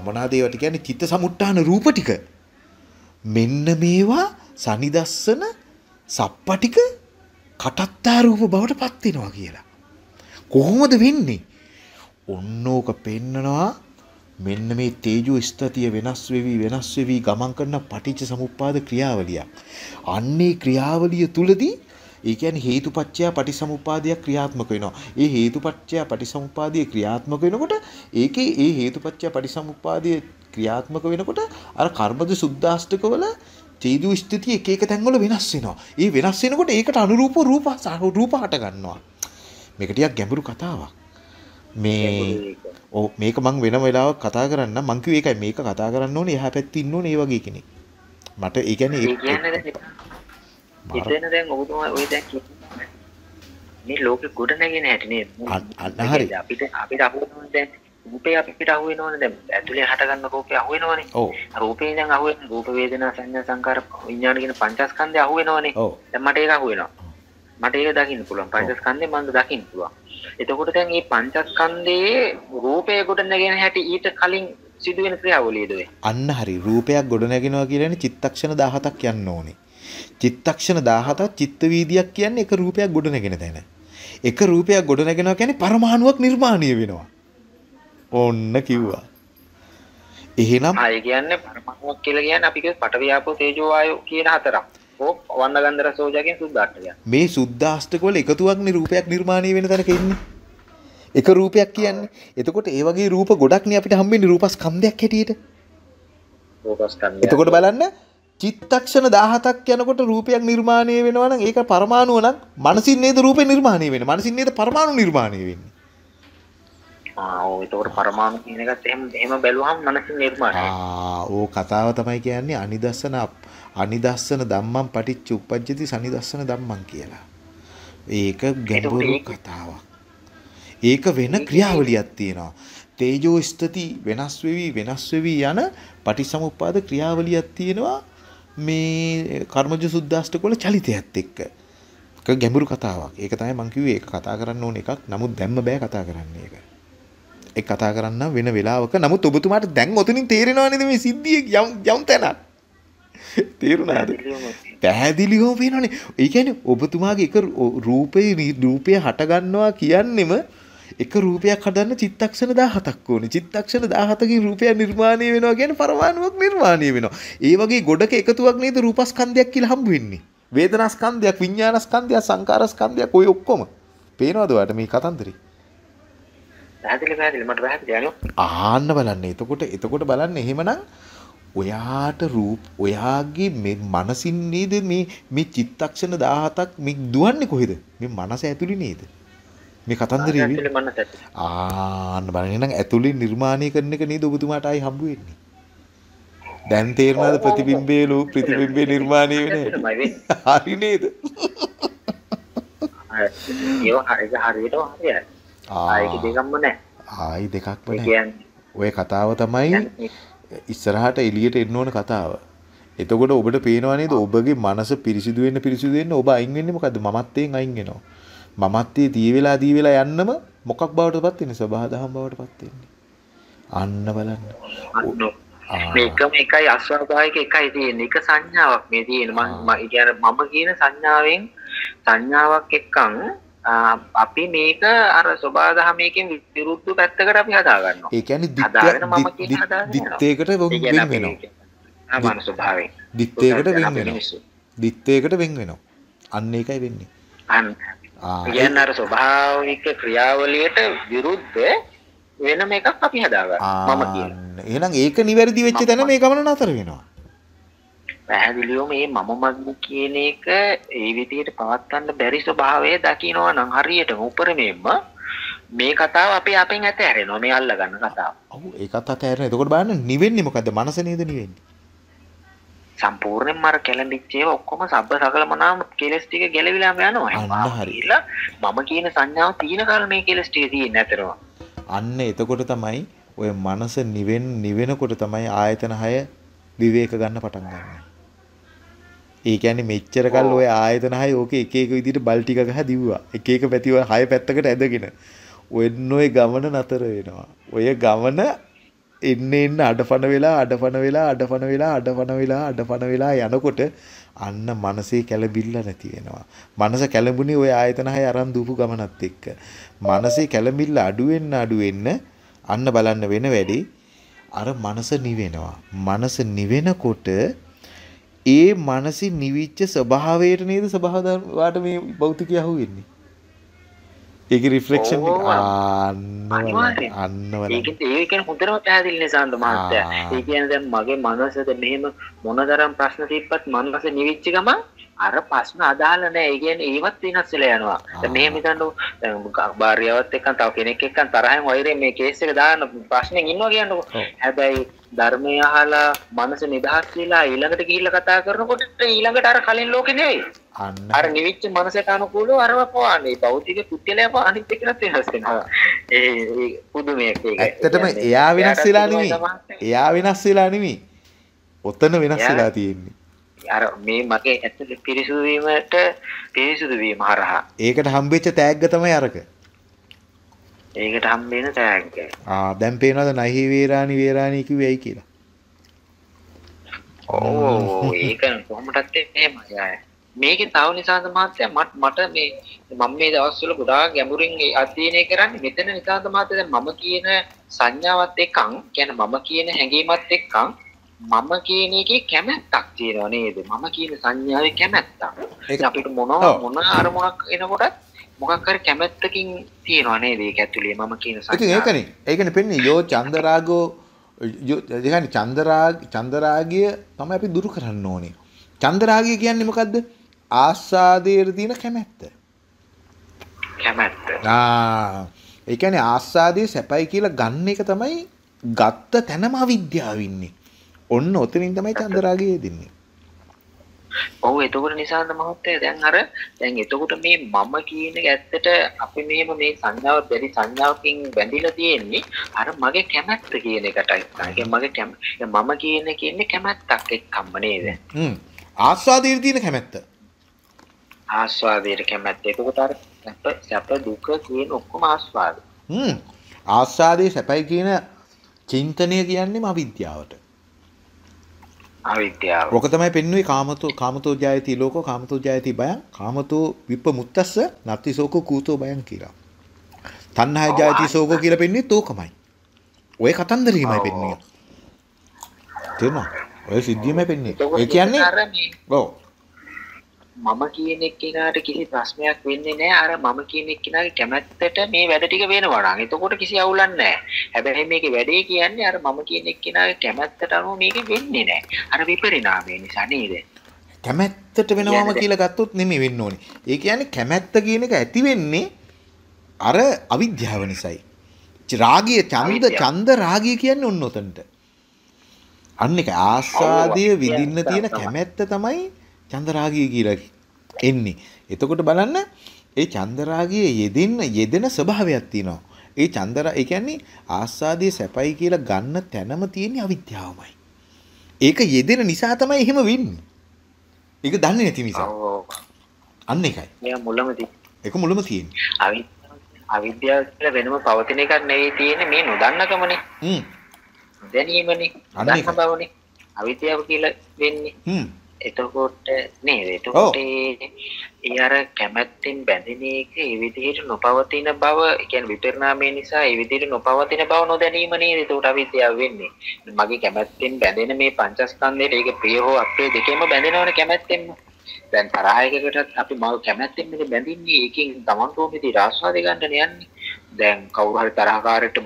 මොනවාද ඒවට කියන්නේ චිත්ත සමුට්ඨාන රූප ටික මෙන්න මේවා සනිදස්සන සප්පටික කටත්තා රූප බවට පත් වෙනවා කියලා. කොහොමද වෙන්නේ? ඔන්න ඕක පෙන්නනවා මෙන්න මේ තේජෝ ස්ථතිය වෙනස් වෙවි වෙනස් වෙවි ගමන් කරන පටිච්ච සමුප්පාද ක්‍රියාවලියක්. අන්නේ ක්‍රියාවලිය තුලදී ඒ කියන්නේ හේතුපච්චය පටිසමුප්පාදයක් ක්‍රියාත්මක වෙනවා. ඒ හේතුපච්චය පටිසමුප්පාදයේ ක්‍රියාත්මක වෙනකොට ඒකේ ඒ හේතුපච්චය පටිසමුප්පාදයේ ක්‍රියාත්මක වෙනකොට අර කර්මද සුද්ධාෂ්ටකවල චේදු ස්ථಿತಿ එක එක තැන්වල වෙනස් වෙනවා. ඒ වෙනස් වෙනකොට ඒකට අනුරූප රූප රූප හට ගන්නවා. මේක ටිකක් ගැඹුරු කතාවක්. මේ ඔව් මේක මං වෙන වෙලාවක කතා කරන්න මං කිව්වේ ඒකයි මේක කතා කරන්න ඕනේ එහා පැත්තේ ඉන්න ඕනේ ඒ වගේ කෙනෙක්. මට ඒ කියන්නේ
කියන්නේ දැන් ඔබතුමා ඔය දැන් මේ ලෝකෙ ගොඩ නැගෙන හැටි නේද?
අන්න- හරි.
අපිට අපිට අහුවෙනවනේ දැන්. රූපේ අපිට අහුවෙනවනේ දැන්. ඇතුලේ හටගන්න රූපේ අහුවෙනවනේ.
ඔව්
රූපේ දැන් අහුවෙන රූප වේදනා සංඥා සංකාර විඥාන කියන පංචස්කන්ධය අහුවෙනවනේ. දැන් මට ඒක අහුවෙනවා. මට ඒක දකින්න පුළුවන්. පංචස්කන්ධේ මම දකින්න පුළුවන්. එතකොට දැන් මේ පංචස්කන්ධයේ රූපය ගොඩ නැගෙන හැටි ඊට කලින් සිදුවෙන ක්‍රියාවලියද?
අන්න හරි රූපයක් ගොඩනැගෙනවා කියන්නේ චිත්තක්ෂණ 17ක් යන්න ඕනේ. චිත්තක්ෂණ 17ක් චිත්ත වීදියක් කියන්නේ එක රූපයක් ගොඩනැගෙන තැන. එක රූපයක් ගොඩනැගෙනවා කියන්නේ පරමාණුවක් නිර්මාණය වෙනවා. ඕන්න කිව්වා. එහෙනම්
ඒ කියන්නේ පරමාණුවක් කියලා කියන්නේ අපි කිව්ව පඨවි ආපෝ තේජෝ වායෝ කියන හතරක්. ඕ වන්න ගන්ධ රස ඕජාගෙන් සුද්ධාට්ට කියන්නේ.
මේ සුද්ධාෂ්ටක වල එකතුවක්නේ රූපයක් නිර්මාණය වෙන තැනක ඉන්නේ. එක රූපයක් කියන්නේ. එතකොට ඒ වගේ රූප ගොඩක්නේ අපිට හම්බෙන්නේ රූපස්කන්ධයක් හැටියට.
රූපස්කන්ධය.
එතකොට බලන්න චිත්තක්ෂණ 17ක් යනකොට රූපයක් නිර්මාණය වෙනවා නම් ඒක පරමාණුව නම් මනසින් නේද රූපේ නිර්මාණය වෙන්නේ. මනසින් නේද පරමාණු නිර්මාණය වෙන්නේ.
ඒතකොට පරමාණු එහෙම බැලුවහම මනසින් නිර්මාණය.
ඕ කතාව තමයි කියන්නේ අනිදස්සන අනිදස්සන ධම්මං පටිච්ච උප්පජ්ජති සනිදස්සන ධම්මං කියලා. ඒක ගැඹුරු කතාවක්. ඒක වෙන ක්‍රියාවලියක් තියෙනවා. තේජෝ ස්ථති වෙනස් වෙවි වෙනස් වෙවි යන පටිසමුප්පාද ක්‍රියාවලියක් තියෙනවා මේ කර්මජ සුද්දාෂ්ටක වල චලිතයත් එක්ක. ගැඹුරු කතාවක්. ඒක තමයි මම කිව්වේ ඒක කතා කරන්න ඕන එකක්. නමුත් දැම්ම බෑ කතා කරන්න ඒක. ඒ කතා කරන්න වෙන වෙලාවක නමුත් ඔබතුමාට දැන් ඔතනින් තේරෙනව නේද මේ සිද්ධිය යම් යම් තැනක් තේරුණාද පැහැදිලිවම පේනවනේ ඒ කියන්නේ ඔබතුමාගේ එක රූපේ රූපය හට ගන්නවා කියන්නෙම එක රූපයක් හදන්න චිත්තක්ෂණ 17ක් ඕනේ චිත්තක්ෂණ 17කින් රූපයක් නිර්මාණය වෙනවා කියන්නේ පරමාණුවක් නිර්මාණය වෙනවා ඒ වගේ ගොඩක එකතුවක් නේද රූපස්කන්ධයක් කියලා හම්බ වෙන්නේ වේදනාස්කන්ධයක් විඥානස්කන්ධයක් සංකාරස්කන්ධයක් ඔය ඔක්කොම පේනවද ඔයාලට මේ කතන්දරේ
පැහැදිලි පැහැදිලි මට පැහැදිලි අනේ.
ආන්න බලන්න. එතකොට එතකොට බලන්න එහෙමනම් ඔයාට රූප ඔයාගේ මේ මනසින් නේද මේ මේ චිත්තක්ෂණ 17ක් මේ දුවන්නේ කොහෙද? මේ මනස ඇතුලේ නේද? මේ කතන්දරේ
ඇතුලේ.
ආන්න බලන්න එහෙනම් ඇතුලේ නිර්මාණය කරන එක නේද ඔබතුමාට ආයි හම්බ වෙන්නේ. දැන් තේරෙනවද ප්‍රතිබිම්බයේ ලෝ ප්‍රතිබිම්බේ නිර්මාණය [LAUGHS]
වෙන්නේ.
හරි නේද?
ඒක හරියට හරියටම හරියයි. ආයෙක දෙකක්ම නැහැ.
ආයි දෙකක්ම නැහැ. ඔය කතාව තමයි ඉස්සරහට එළියට එන්න ඕන කතාව. එතකොට ඔබට පේනවා නේද ඔබගේ මනස පිරිසිදු වෙන්න පිරිසිදු වෙන්න ඔබ අයින් වෙන්නේ මොකද්ද? මමත්වයෙන් අයින් වෙනවා. මමත්වයේ දී වෙලා දී වෙලා යන්නම මොකක් බවටපත් වෙන්නේ? සබහාදහම් බවටපත් වෙන්නේ. අන්න බලන්න.
අන්න
ආ.
මේකම එකයි අස්වාභාවික එකයි තියෙන්නේ. එක සංඥාවක් මේ තියෙන. මම මම කියන සංඥාවෙන් සංඥාවක් එක්කන් අපි මේක අර සබහාදහමේකින් විරුද්ධ පැත්තකට අපි හදා ගන්නවා.
ඒ කියන්නේ. දිත්තේකට වෙන් වෙනවා.
ආ ස්වභාවයෙන්.
දිත්තේකට වෙන් වෙනවා. දිත්තේකට වෙන් වෙනවා. අන්න ඒකයි වෙන්නේ.
අන්න කියන්නේ අර ස්වභාවික ක්‍රියාවලියට විරුද්ධ වෙනම එකක් අපි හදාගන්නවා. මම කියන.
ආන්න. එහෙනම් ඒක නිවැරදි වෙච්ච තැන මේ ගමන නතර වෙනවා.
පැහැදිලිව මේ මම මගේ කියන එක ඒ විදිහට පවත්වන්න බැරි ස්වභාවය දකිනවා නම් හරියටම උපරිමයෙන්ම මේ කතාව අපි අපෙන් ඇත හැරෙනවා මේ අල්ලගන්න කතාව.
ඔව් ඒකත් අතහැරෙන. එතකොට බලන්න නිවෙන්නේ මොකද්ද? මනස නේද නිවෙන්නේ.
සම්පූර්ණයෙන්ම අර කැළඹිච්ච ඒවා ඔක්කොම සබ්බ සකල මනාම කෙලස් ටික ගැලවිලාම යනවා.
අන්න හරි.
කියලා මම කියන සංඥාව තියෙන කාල මේ කෙලස් ටික තියෙන්නේ නැතරම.
අන්න එතකොට තමයි ඔය මනස නිවෙන් නිවෙනකොට තමයි ආයතන 6 විවේක ගන්න පටන් ගන්න. ඒ කියන්නේ මෙච්චර කල් ඔය ආයතන 6 ඕකේ එක එක විදිහට බල් ටික ගහ දිව්වා. එක එක පැති ඔය 6 පැත්තකට ඇදගෙන. ඔන්න ඔය ගමන නතර වෙනවා. ඔය ගමන එන්න එන්න අඩපණ වෙලා අඩපණ වෙලා අඩපණ වෙලා අඩපණ වෙලා අඩපණ වෙලා යනකොට අන්න මනසේ කැළඹිල්ල නැති වෙනවා. මනස කැළඹුණේ ওই ආයතන හය අරන් දූපු ගමනත් එක්ක. මනසේ කැළඹිල්ල අඩු වෙන්න අඩු වෙන්න අන්න බලන්න වෙන වැඩි අර මනස නිවෙනවා. මනස නිවෙනකොට ඒ මනසින් නිවිච්ච ස්වභාවයට නේද ස්වභාවයට මේ භෞතිකය අහුවෙන්නේ. ඒකේ රිෆ්ලෙක්ෂන් අන්න.
ඒක හොඳටම පැහැදිලි නිසාන්ත මහත්තයා.
ආ.
ඒ කියන්නේ දැන් මගේ මනසට මෙහෙම මොනතරම් ප්‍රශ්න තිබ්බත් මනස නිවිච්ච ගමන් අර ප්‍රශ්න අදාළ නැහැ. ඒ කියන්නේ ඒවත් වෙනස් වෙලා යනවා. දැන් මෙහෙම හිතන්නකො දැන් භාර්යාවත් එක්ක තව කෙනෙක් එක්ක තරහෙන් වෛරයෙන් මේ කේස් එක දාන්න ප්‍රශ්නෙන් ඉන්නවා කියන්නකො. හැබැයි ධර්මය අහලා මනස නිදහස් වෙලා ඊළඟට ගිහිල්ලා කතා කරනකොට ඊළඟට අර කලින් ලෝකේ නෙවෙයි. අර නිවිච්ච මනසට අනුකූලව අරව පවාන්නේ භෞතික පුද්ගලයා අනිත් එකකට වෙනස් වෙනවා ඒ පුදුමයක් ඒක
ඇත්තටම එයා වෙනස් වෙලා
තමයි.
එයා වෙනස් වෙලා නෙමෙයි ඔතන වෙනස් වෙලා තියෙන්නේ
අර මේ මගේ ඇතුලේ පිරිසුදු වීමට පිරිසුදු වීම හරහා.
ඒකට හම්බෙච්ච තෑග්ග තමයි අරක.
ඒකට හම්බෙන තෑග්ග
ආ දැන් පේනවද නහි වේරාණි වේරාණි කිව්වේ ඇයි කියලා?
ඕ ඒක කොහොමටත් එහෙමයි අය. මේකේ තව නිසාද මහත්තයා මට මට මේ මම මේ දවස්වල ගොඩාක් ගැඹුරින් අධ්‍යයනය කරන්නේ මෙතන නිසාද මහත්තයා මම කියන සංඥාවත් එක්කන් කියන්නේ මම කියන හැඟීමත් එක්කන් මම කියන එකේ කැමැත්තක් තියෙනව නේද? මම කියන සංඥාවේ කැමැත්තක්.
ඒක-
ඉතින් අපිට මොනවා. මොන අරමුණක් එනකොටත් මොකක් හරි කැමැත්තකින් තියෙනව නේද ඒක ඇතුලේ මම කියන
ඉතින්
සංඥාව?
ඒකනේ ඒකනේ පෙන්නේ යෝ චන්දරාගෝ ඒ චන්දරාගය තමයි අපි දුරු කරන්න ඕනේ. චන්දරාගය කියන්නේ මොකද්ද? ආස්වාදයේ තියෙන කැමැත්ත.
කැමැත්ත.
ආ. ඒ කියන්නේ ආස්වාදයේ සැපයි කියලා ගන්න එක තමයි ගත්ත තැනම අවිද්‍යාව ඉන්නේ. ඔන්න ඔතනින් තමයි චන්දරාගය දෙන්නේ.
ඔව් එතකොට නිසාන්ත මහත්තයා දැන් අර දැන් එතකොට මේ මම කියන එක ඇත්තට අපි මෙහෙම මේ සංඥාව බැරි සංඥාවකින් බැඳිලා තියෙන්නේ අර මගේ කැමැත්ත කියන එකටයි. ඒ මගේ කැම මම කියන කියන්නේ කැමැත්තක් එක්කම නේද?
හ්ම්. ආස්වාදයේ තියෙන කැමැත්ත.
ආස්වාදයේ කැමැත්ත. එතකොට අර සැප සැප දුක කියන ඔක්කොම ආස්වාද.
හ්ම්. ආස්වාදයේ සැපයි කියන චින්තනය කියන්නේම අවිද්‍යාවට.
අවිද්‍යාව.
ඔක තමයි පෙන්වුවේ කාමතෝ කාමතෝ ජායති ලෝකෝ කාමතෝ ජායති බයං කාමතෝ විප්පමුත්තස්ස නත්ති සෝකෝ කූතෝ බයං කියලා. තණ්හාය ජායති සෝකෝ කියලා පෙන්වන්නේ තෝකමයි. ඔය කතන්දරීමයි. පෙන්වන්නේ. තේරුණා? ඔය සිද්ධියමයි පෙන්වන්නේ. ඒ කියන්නේ ඔව්.
මම කියන එක්කෙනාට කිසි ප්‍රශ්නයක් වෙන්නේ නැහැ අර මම කියන එක්කෙනාගේ කැමැත්තට මේ වැඩ ටික වෙනවා නම් එතකොට කිසි අවුලක් නැහැ හැබැයි මේකේ වැඩේ කියන්නේ අර මම කියන එක්කෙනාගේ කැමැත්තට අනුව මේක වෙන්නේ නැහැ අර විපරිණාමය නිසා නේද
කැමැත්තට වෙනවම කියලා ගත්තොත් නෙමෙයි වෙන්න ඕනේ. ඒ කියන්නේ කැමැත්ත කියන එක ඇති වෙන්නේ අර අවිද්‍යාව නිසායි. රාගය ඡන්ද. ඡන්ද රාගය කියන්නේ ඔන්න ඔතනට. අන්න ඒක ආස්වාදයේ විඳින්න තියෙන. කැමැත්ත තමයි ඡන්ද රාගය කියලා එන්නේ. එතකොට බලන්න ඒ ඡන්ද රාගයේ යෙදෙන්න යෙදෙන ස්වභාවයක් තියෙනවා. ඒ ඡන්ද රා- ඒ කියන්නේ ආස්වාදයේ සැපයි කියලා ගන්න තැනම තියෙන අවිද්‍යාවමයි. ඒක යෙදෙන නිසා තමයි එහෙම වෙන්නේ. ඒක දන්නේ නැති නිසා. අන්න එකයි.
මෙයා මුලම තියෙන
ඒක මුලම තියෙන්නේ.
අවිද්‍යාව කියලා වෙනම පවතින එකක් නෙවෙයි තියෙන්නේ මේ නොදන්නකමනේ
හ්ම්.
දැනීමනේ
අන්න ඒකයි.
බවනේ අවිද්‍යාව කියලා වෙන්නේ
හ්ම්.
එතකොට නේද? එතකොට ඒ අර කැමැත්තෙන් බැඳෙන එක ඒ විදිහට නොපවතින බව ඒ කියන්නේ විපරිණාමය නිසා ඒ විදිහට නොපවතින බව නොදැනීම නේද? එතකොට අවිද්‍යාව වෙන්නේ. මගේ කැමැත්තෙන් බැඳෙන මේ පංචස්කන්ධයට ඒක ප්‍රිය හෝ අප්‍රිය දෙකේම බැඳෙනවනේ කැමැත්තෙන්ම. දැන් තරහයකටත් අපි මව කැමැත්තෙන් මේ බැඳින්නේ ඒකෙන් Taman තෝ විදිහට ආස්වාද ගන්න යන්නේ. දැන් කවුරු හරි තරහකාරයට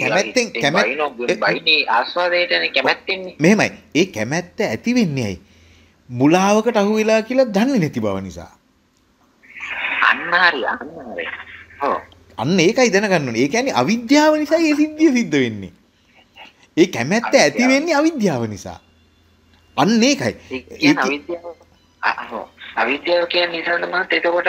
කැමැත්තෙන්- කැමැත්-
බයිනේ ආස්වාදයටනේ කැමැත්තෙන්නේ.
මෙහෙමයි. ඒ කැමැත්ත ඇති වෙන්නේ ඇයි? මුලාවකට අහු වෙලා කියලා දන්නේ නැති බව නිසා.
අන්න හරි අන්න හරි ඔව්
අන්න ඒකයි දැනගන්න ඕනේ. ඒ කියන්නේ අවිද්‍යාව නිසා මේ සිද්ධිය සිද්ධ වෙන්නේ. ඒ කැමැත්ත ඇති වෙන්නේ අවිද්‍යාව නිසා. අන්න ඒකයි.
ඒ අවිද්‍යාව කියන්නේ නිසාද මහත් එතකොට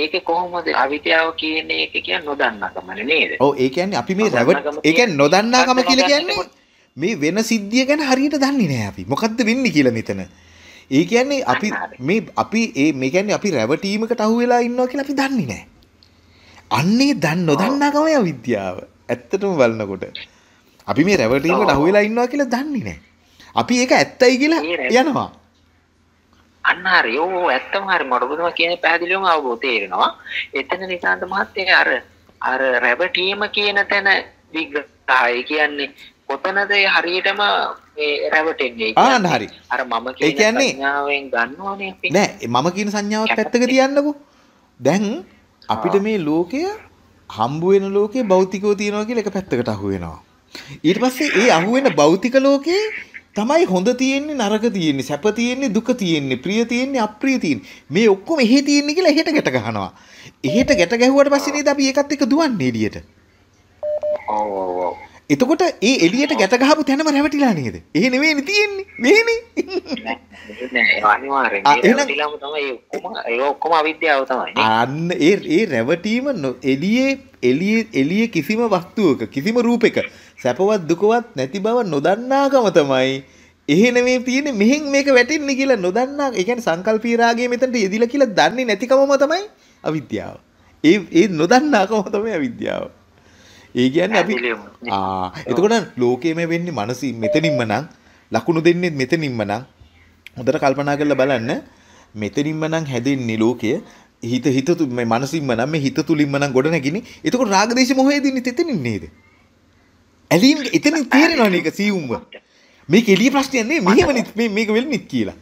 ඒකේ කොහොමද අවිද්‍යාව කියන එක කියන්නේ නොදන්නාකමනේ නේද?
ඔව් ඒ කියන්නේ අපි මේ රැවට් ඒ කියන්නේ නොදන්නාකම කියලා කියන්නේ. මේ වෙන සිද්ධිය ගැන හරියට දන්නේ නැහැ අපි. මොකද්ද වෙන්නේ කියලා මෙතන. ඒ කියන්නේ අපි. මේ අපි ඒ මේ කියන්නේ අපි රැවටීමකට අහු වෙලා ඉන්නවා කියලා අපි දන්නේ නැහැ. අන්නේ දන් නොදන්නාකමයි අවිද්‍යාව. ඇත්තටම බලනකොට. අපි මේ රැවටීමකට අහු වෙලා ඉන්නවා කියලා දන්නේ නැහැ. අපි ඒක ඇත්තයි කියලා යනවා.
අන්න හරි. ඕ ඇත්තම හරි මට ඔබතුමා කියන්නේ පැහැදිලිවම අවබෝධ තේරෙනවා. එතන නිසාද මහත්තයා අර අර රැවටීම කියන තැන විග්‍රහය කියන්නේ කොතනද හරියටම රැවටෙන්නේ
ආ,
කියන්නේ?
හරි.
අර මම
කියන්නේ-
ගන්නවනේ.
නෑ මම කියන සංඥාවත් පැත්තක තියන්නකෝ. දැන් අපිට මේ ලෝකය හම්බ වෙන ලෝකේ භෞතිකව තියනවා කියලා එක පැත්තකට අහු වෙනවා. ඊට පස්සේ ඒ අහු වෙන භෞතික ලෝකේ තමයි හොඳ තියෙන්නේ නරක තියෙන්නේ සැප තියෙන්නේ දුක තියෙන්නේ ප්‍රිය තියෙන්නේ අප්‍රිය තියෙන්නේ මේ ඔක්කොම එහෙ තියෙන්නේ කියලා එහෙට ගැට ගහනවා. එහෙට ගැට ගැහුවට පස්සේ නේද අපි ඒකත් එක්ක දුවන්නේ එළියට.
ඔව් ඔව් ඔව්.
එතකොට ඒ එළියට ගැට ගහපු තැනම රැවටිලා නේද? තියෙන්නේ.
ඒ
එහෙනම්-
රැවටිලාම තමයි ඒ ඔක්කොම ඒ ඔක්කොම අවිද්‍යාව තමයි නේ.
අන්න ඒ ඒ රැවටීම එළියේ එළියේ එළියේ කිසිම වස්තුවක කිසිම රූපයක සැපවත් දුකවත් නැති බව නොදන්නාකම තමයි එහෙ නෙමෙයි තියෙන්නේ මෙහෙන් මේක වැටෙන්නේ කියලා නොදන්නා ඒ කියන්නේ සංකල්පීය රාගය මෙතනට යෙදිලා කියලා දන්නේ නැතිකමම තමයි අවිද්‍යාව. ඒ ඒ නොදන්නාකම තමයි අවිද්‍යාව. ඒ කියන්නේ අපි. ආ එතකොට ලෝකයේම වෙන්නේ මනසින් මෙතනින්ම නම් ලකුණු දෙන්නේ මෙතනින්ම නම්. හොඳට කල්පනා කරලා බලන්න. මෙතනින්ම නම් හැදෙන්නේ ලෝකය. හිත හිත මේ මනසින්ම නම් මේ හිත තුලින්ම නම් ගොඩ නැගිනේ එතකොට රාග දේශ මොහේ දින්නේ තෙතනින් නේද? ඇලීම් එතනින් තේරෙනවනේ ඒක සීයුම්ව? මේක එළිය ප්‍රශ්නයක් නෙමෙයි. මෙහෙම මේක වෙන්නේ කියලා.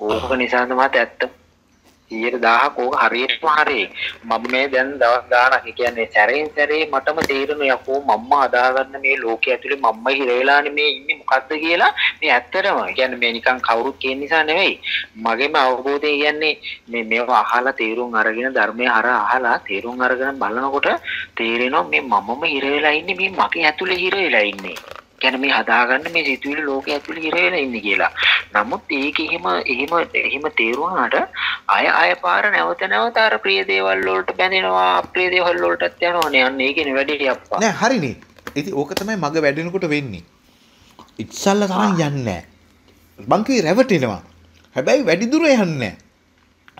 ඕක නිසා තමයි ඇත්ත 10000ක් ඕක හරියටම හරි. මම මේ දැන් දවස් ගාණක් ඒ කියන්නේ සැරෙන් සැරේ මටම තේරෙනවා යකෝ මම්ම හදාගන්න මේ ලෝකයේ ඇතුලේ මම්ම හිර වෙලානේ මේ ඉන්නේ මොකද්ද කියලා මේ ඇත්තටම. ඒ කියන්නේ මේ නිකන් කවුරුත් කියන නිසා නෙවෙයි. මගේම අවබෝධය කියන්නේ මේ මේවා අහලා තේරුම් අරගෙන ධර්මය හරහා අහලා තේරුම් අරගෙන බලනකොට තේරෙනවා මේ මමම හිර වෙලා ඉන්නේ මේ මගේ ඇතුලේ හිර වෙලා ඉන්නේ. කියන්නේ මේ හදාගන්න මේ සිතුවිලි ලෝකයේ ඇතුලේ හිර වෙලා ඉන්නේ කියලා. නමුත් ඒක එහෙම එහෙම එහෙම තේරුණාට අය අය පාර නැවත නැවත අර ප්‍රිය දේවල් වලට බැඳෙනවා අප්‍රිය දේවල් වලටත් යනවානේ. අන්න ඒකනේ වැඩේ අප්පා.
නෑ හරිනේ ඉතින් ඕක තමයි මග වැඩෙනකොට වෙන්නේ. ඉස්සල්ල තරම් යන්නේ නෑ. මං කිව්වේ රැවටෙනවා. හැබැයි වැඩි දුර යන්නේ නෑ.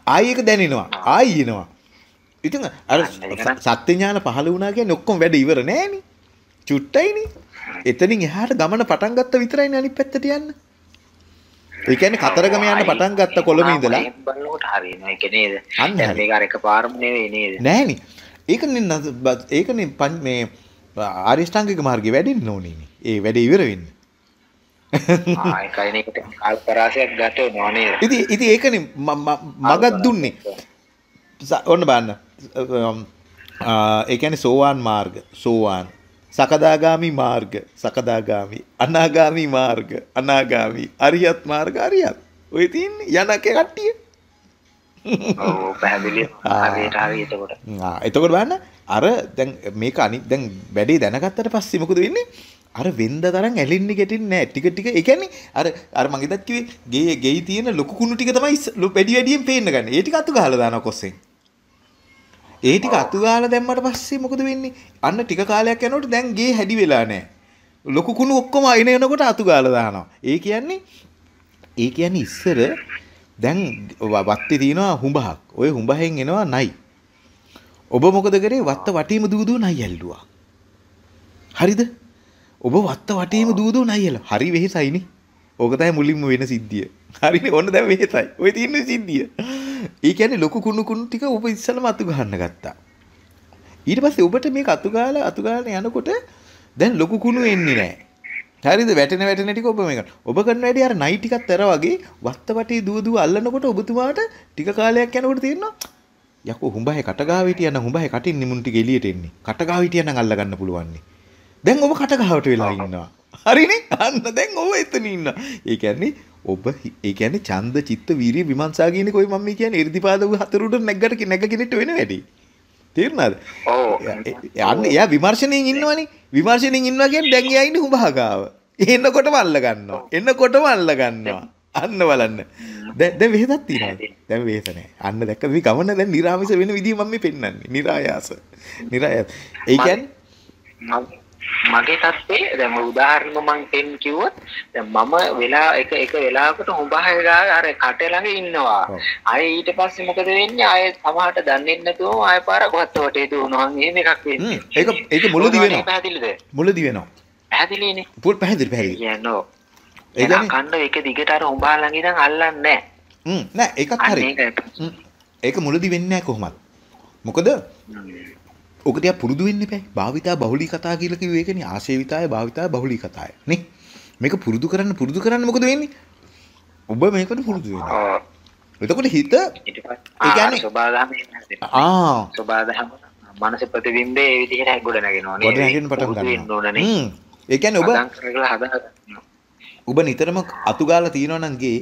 ආයි එක දැනෙනවා. ආයි එනවා. ඉතින් අර සත්‍ය ඥාන පහළ වුණා කියන්නේ ඔක්කොම වැඩ ඉවර නෑනේ චුට්ටයිනේ. එතනින් එහාට ගමන පටන් ගත්ත විතරයිනේ අනිත් පැත්තට යන්න. ඒ කියන්නේ කතරගම යන්න පටන් ගත්ත කොළඹ ඉඳලා.
බලනකොට හරියනවා. ඒක නේද? දැන්. මේක අර එකපාරම නෙවෙයි නේද?
නෑනේ ඒකනේ ඒකනේ මේ ආරියෂ්ඨාංගික මාර්ගේ වැඩෙන්න ඕනේනේ ඒ වැඩේ ඉවර වෙන්න.
ආ ඒකයි ඒකට කාල්පරාසයක් ගත වෙනවා නේද?
ඉතින් ඉතින් ඒකනේ මගක් දුන්නේ. ඔන්න බලන්න. ඒ කියන්නේ සෝවාන් මාර්ග. සෝවාන් සකදාගාමි මාර්ග සකදාගාමි අනාගාමි මාර්ග අනාගාමි අරියත් මාර්ග අරියත්. ඔය තියන්නේ යනක කට්ටිය.
එතකොට.
බලන්න අර දැන් මේක අනි දැන් වැඩේ දැනගත්තට පස්සේ මොකද වෙන්නේ? අර වෙන්ද තරම් ඇලෙන්නේ ගැටෙන්නේ නැහැ ටික ටික. ඒ කියන්නේ අර අර මං ඉදත් කිව්වේ ගේ ගෙයි තියෙන ලොකු කුණු ටික තමයි වැඩි වැඩියෙන් පේන්න ගන්න. ඒ ටික අතු ගහලා දානවා කොස්සෙන්. ඒ ටික අතු ගහලා දැම්මට පස්සේ මොකද වෙන්නේ? අන්න ටික කාලයක් යනකොට දැන් ගේ හැදි වෙලා නැහැ. ලොකු කුණු ඔක්කොම අයින එනකොට අතු ගහලා දානවා. ඒ කියන්නේ ඒ කියන්නේ ඉස්සර දැන් ව- වත්තේ තියෙනවා හුඹහක්. ওই හුඹහෙන් එනවා නයි. ඔබ මොකද කරේ වත්ත වටේම දූදුව නයි ඇල්ලුවා. හරිද? ඔබ වත්ත වටේම දූදුව නයි ඇල්ල. හරි වෙහෙසයිනේ. ඕක තමයි මුලින්ම වෙන සිද්ධිය. හරිනේ ඔන්න දැන් වෙහෙසයි. ඔය තියෙන සිද්ධිය. ඒ කියන්නේ ලොකු කුණු කුණු ටික ඔබ ඉස්සලම අතු ගහන්න ගත්තා. ඊට පස්සේ ඔබට මේක අතු ගාලා අතු ගාලා යනකොට දැන් ලොකු කුණු එන්නේ නැහැ. හරිද වැටෙන වැටෙන ටික ඔබ මේක. ඔබ කරන වැඩේ අර නයි ටිකත් අර වගේ වත්ත වටේ දුව දුව අල්ලනකොට ඔබතුමාට ටික කාලයක් යනකොට තේරෙනවා යකෝ හුඹහේ කටගාව හිටියනම් හුඹහේ කටින් නිමුන් ටික එළියට එන්නේ. කටගාව හිටියනම් අල්ල ගන්න පුළුවන් නේ. දැන් ඔබ කටගාවට වෙලා ඉන්නවා. හරිනේ? අන්න දැන් ඔබ එතන ඉන්නවා. ඒ කියන්නේ ඔබ හි- ඒ කියන්නේ ඡන්ද චිත්ත වීරිය විමර්ශා කියන්නේ කොයි මම මේ කියන්නේ 이르දිපාද උ හතරුට නැග්ගට නැග කෙනෙක්ට වෙන වැඩි. තේරුණාද?
ඔව්.
යන්න එයා විමර්ශනයෙන් ඉන්නවනේ. විමර්ශනයෙන් ඉන්නවා කියන්නේ දැන් එයා ඉන්නේ හුඹහ ගාව. එන්නකොටම අල්ල ගන්නවා. එන්නකොටම අල්ල ගන්නවා. අන්න බලන්න. දැන් දැන් වෙහෙසක් තියෙනවද? දැන් නැහැ. අන්න දැක්ක මේ ගමන දැන් නිරාමිස වෙන විදිය මම මේ පෙන්වන්නේ. නිරායාස. නිරායාස. ඒ කියන්නේ
මම- මගේ තත්ත්වේ දැන් ඔය උදාහරණෙම මම දෙන්න කිව්වොත් දැන් මම වෙලා එක එක වෙලාවකට හුඹහේ ගාවේ අර කට ළඟ ඉන්නවා. අය ඊට පස්සේ මොකද වෙන්නේ? අය සමහරට දන්නේ නැතුව ආය පාරක් වත් වටේ දුවනවා. එහෙම එකක් වෙන්නේ.
ඒක ඒක මුලදි වෙනවා.
පැහැදිලිද?
මුලදි වෙනවා.
පැහැදිලිනේ.
පුල් පැහැදිලි පැහැදිලි.
කියනෝ.
ඒ
එන
කියන්නේ-
කණ්ඩ එක දිගට අර හුඹා ළඟ ඉඳන් අල්ලන්නේ නැහැ.
හ්ම් නෑ ඒකත් හරි.
ඒක.
ඒක මුලදි වෙන්නේ නැහැ කොහොමත්. මොකද ඔක තියා පුරුදු වෙන්න එපා. භාවිතා බහුලී කතා කියලා කිව්වේ ඒකනේ ආශේවිතාය භාවිතාය බහුලී කතාය. නේ? මේක පුරුදු කරන්න පුරුදු කරන්න මොකද වෙන්නේ? ඔබ මේකට පුරුදු වෙනවා. එතකොට හිත ඒ කියන්නේ-
සබාදහම
ආ
සබාදහම මනස ප්‍රතිබිම්බේ ඒ විදිහට ගොඩ නැගෙනවා
ගොඩ නැගෙන්න පටන් ගන්නවා. ඒ කියන්නේ ඔබ. ඔබ නිතරම අතු ගාලා තියනවා නම් ගේ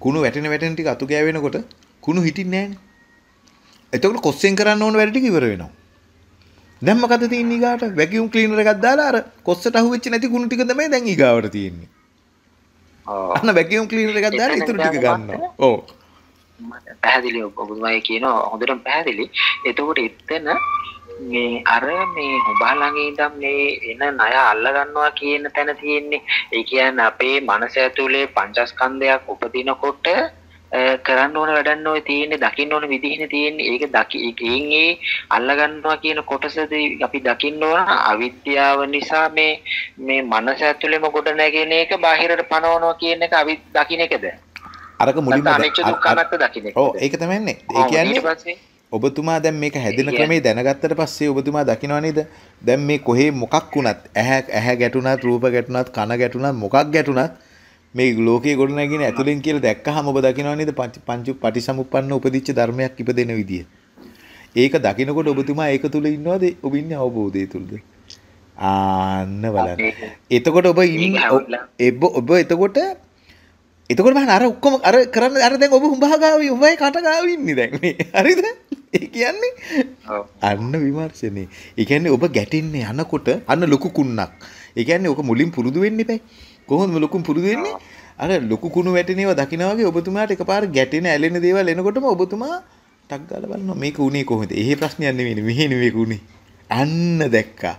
කුණු වැටෙන වැටෙන ටික අතු ගෑවෙනකොට කුණු හිටින්නේ නැහනේ. එතකොට කොස්සෙන් කරන්න ඕන වැඩ ටික ඉවර වෙනවා. දැන් මොකද තියෙන්නේ ඊගාට? වැකියුම් ක්ලීනර් එකක් දාලා අර කොස්සට අහුවෙච්ච නැති කුණු ටික තමයි දැන් ඊගාවට තියෙන්නේ.
ඔව්.
අන්න වැකියුම් ක්ලීනර් එකක් දාලා ඉතුරු ටික ගන්නවා. ඔව්.
පැහැදිලි ඔබතුමායි කියනවා හොඳටම පැහැදිලි. එතකොට එතන මේ අර මේ හුබා ළඟ ඉඳන් මේ එන ණය අල්ල ගන්නවා කියන තැන තියෙන්නේ. ඒ කියන්නේ අපේ මනස ඇතුලේ පංචස්කන්ධයක් උපදිනකොට කරන්න ඕන වැඩන්න ඕනේ තියෙන්නේ දකින්න ඕන විදිහනේ තියෙන්නේ ඒක දකි ඒකෙන් ඒ අල්ල ගන්නවා කියන කොටසදී අපි දකින්න ඕන අවිද්‍යාව නිසා මේ මේ මනස ඇතුලේම ගොඩ නැගෙන එක බාහිරට පනවනවා කියන එක අවි දකින්න එකද
අරක මුලින්ම
අනිච්ච දුක්ඛ අනාත්ම දකින්න එකද
ඔව් ඒක තමයි එන්නේ ඒ? කියන්නේ ඔබතුමා දැන් මේක හැදෙන ක්‍රමේ දැනගත්තට පස්සේ ඔබතුමා දකිනව නේද? දැන් මේ කොහේ මොකක් වුණත් ඇහැ ඇහැ ගැටුණත් රූප ගැටුණත් කන ගැටුණත් මොකක් ගැටුණත් මේ ලෝකයේ ගොඩ නැගින ඇතුලෙන් කියලා දැක්කහම ඔබ දකිනව නේද පංච පටිසමුප්පන්න උපදිච්ච ධර්මයක් ඉපදෙන විදිය. ඒක දකිනකොට ඔබතුමා ඒක තුල ඉන්නවද? ඔබ ඉන්නේ අවබෝධය තුලද? ආන්න බලන්න. එතකොට ඔබ ඉන්න ඔබ එතකොට එතකොට බලන්න අර ඔක්කොම අර කරන්න අර දැන් ඔබ හුඹහ ගාවි උඹයි කට ගාවි ඉන්නේ දැන් මේ හරිද ඒ කියන්නේ අන්න විමර්ශනේ ඒ කියන්නේ ඔබ ගැටෙන්නේ යනකොට අන්න ලොකු කුන්නක් ඒ කියන්නේ ඔක මුලින් පුරුදු වෙන්න එපයි කොහොමද ලොකු පුරුදු වෙන්නේ? අර ලොකු කුණු වැටෙනේව දකිනා වගේ ඔබතුමාට එකපාර ගැටෙන ඇලෙන දේවල් එනකොටම ඔබතුමා ටක් ගාලා බලනවා. මේක උනේ කොහොමද? එහෙ ප්‍රශ්නයක් නෙවෙයි මෙහෙ නෙවෙයි උනේ. අන්න දැක්කා.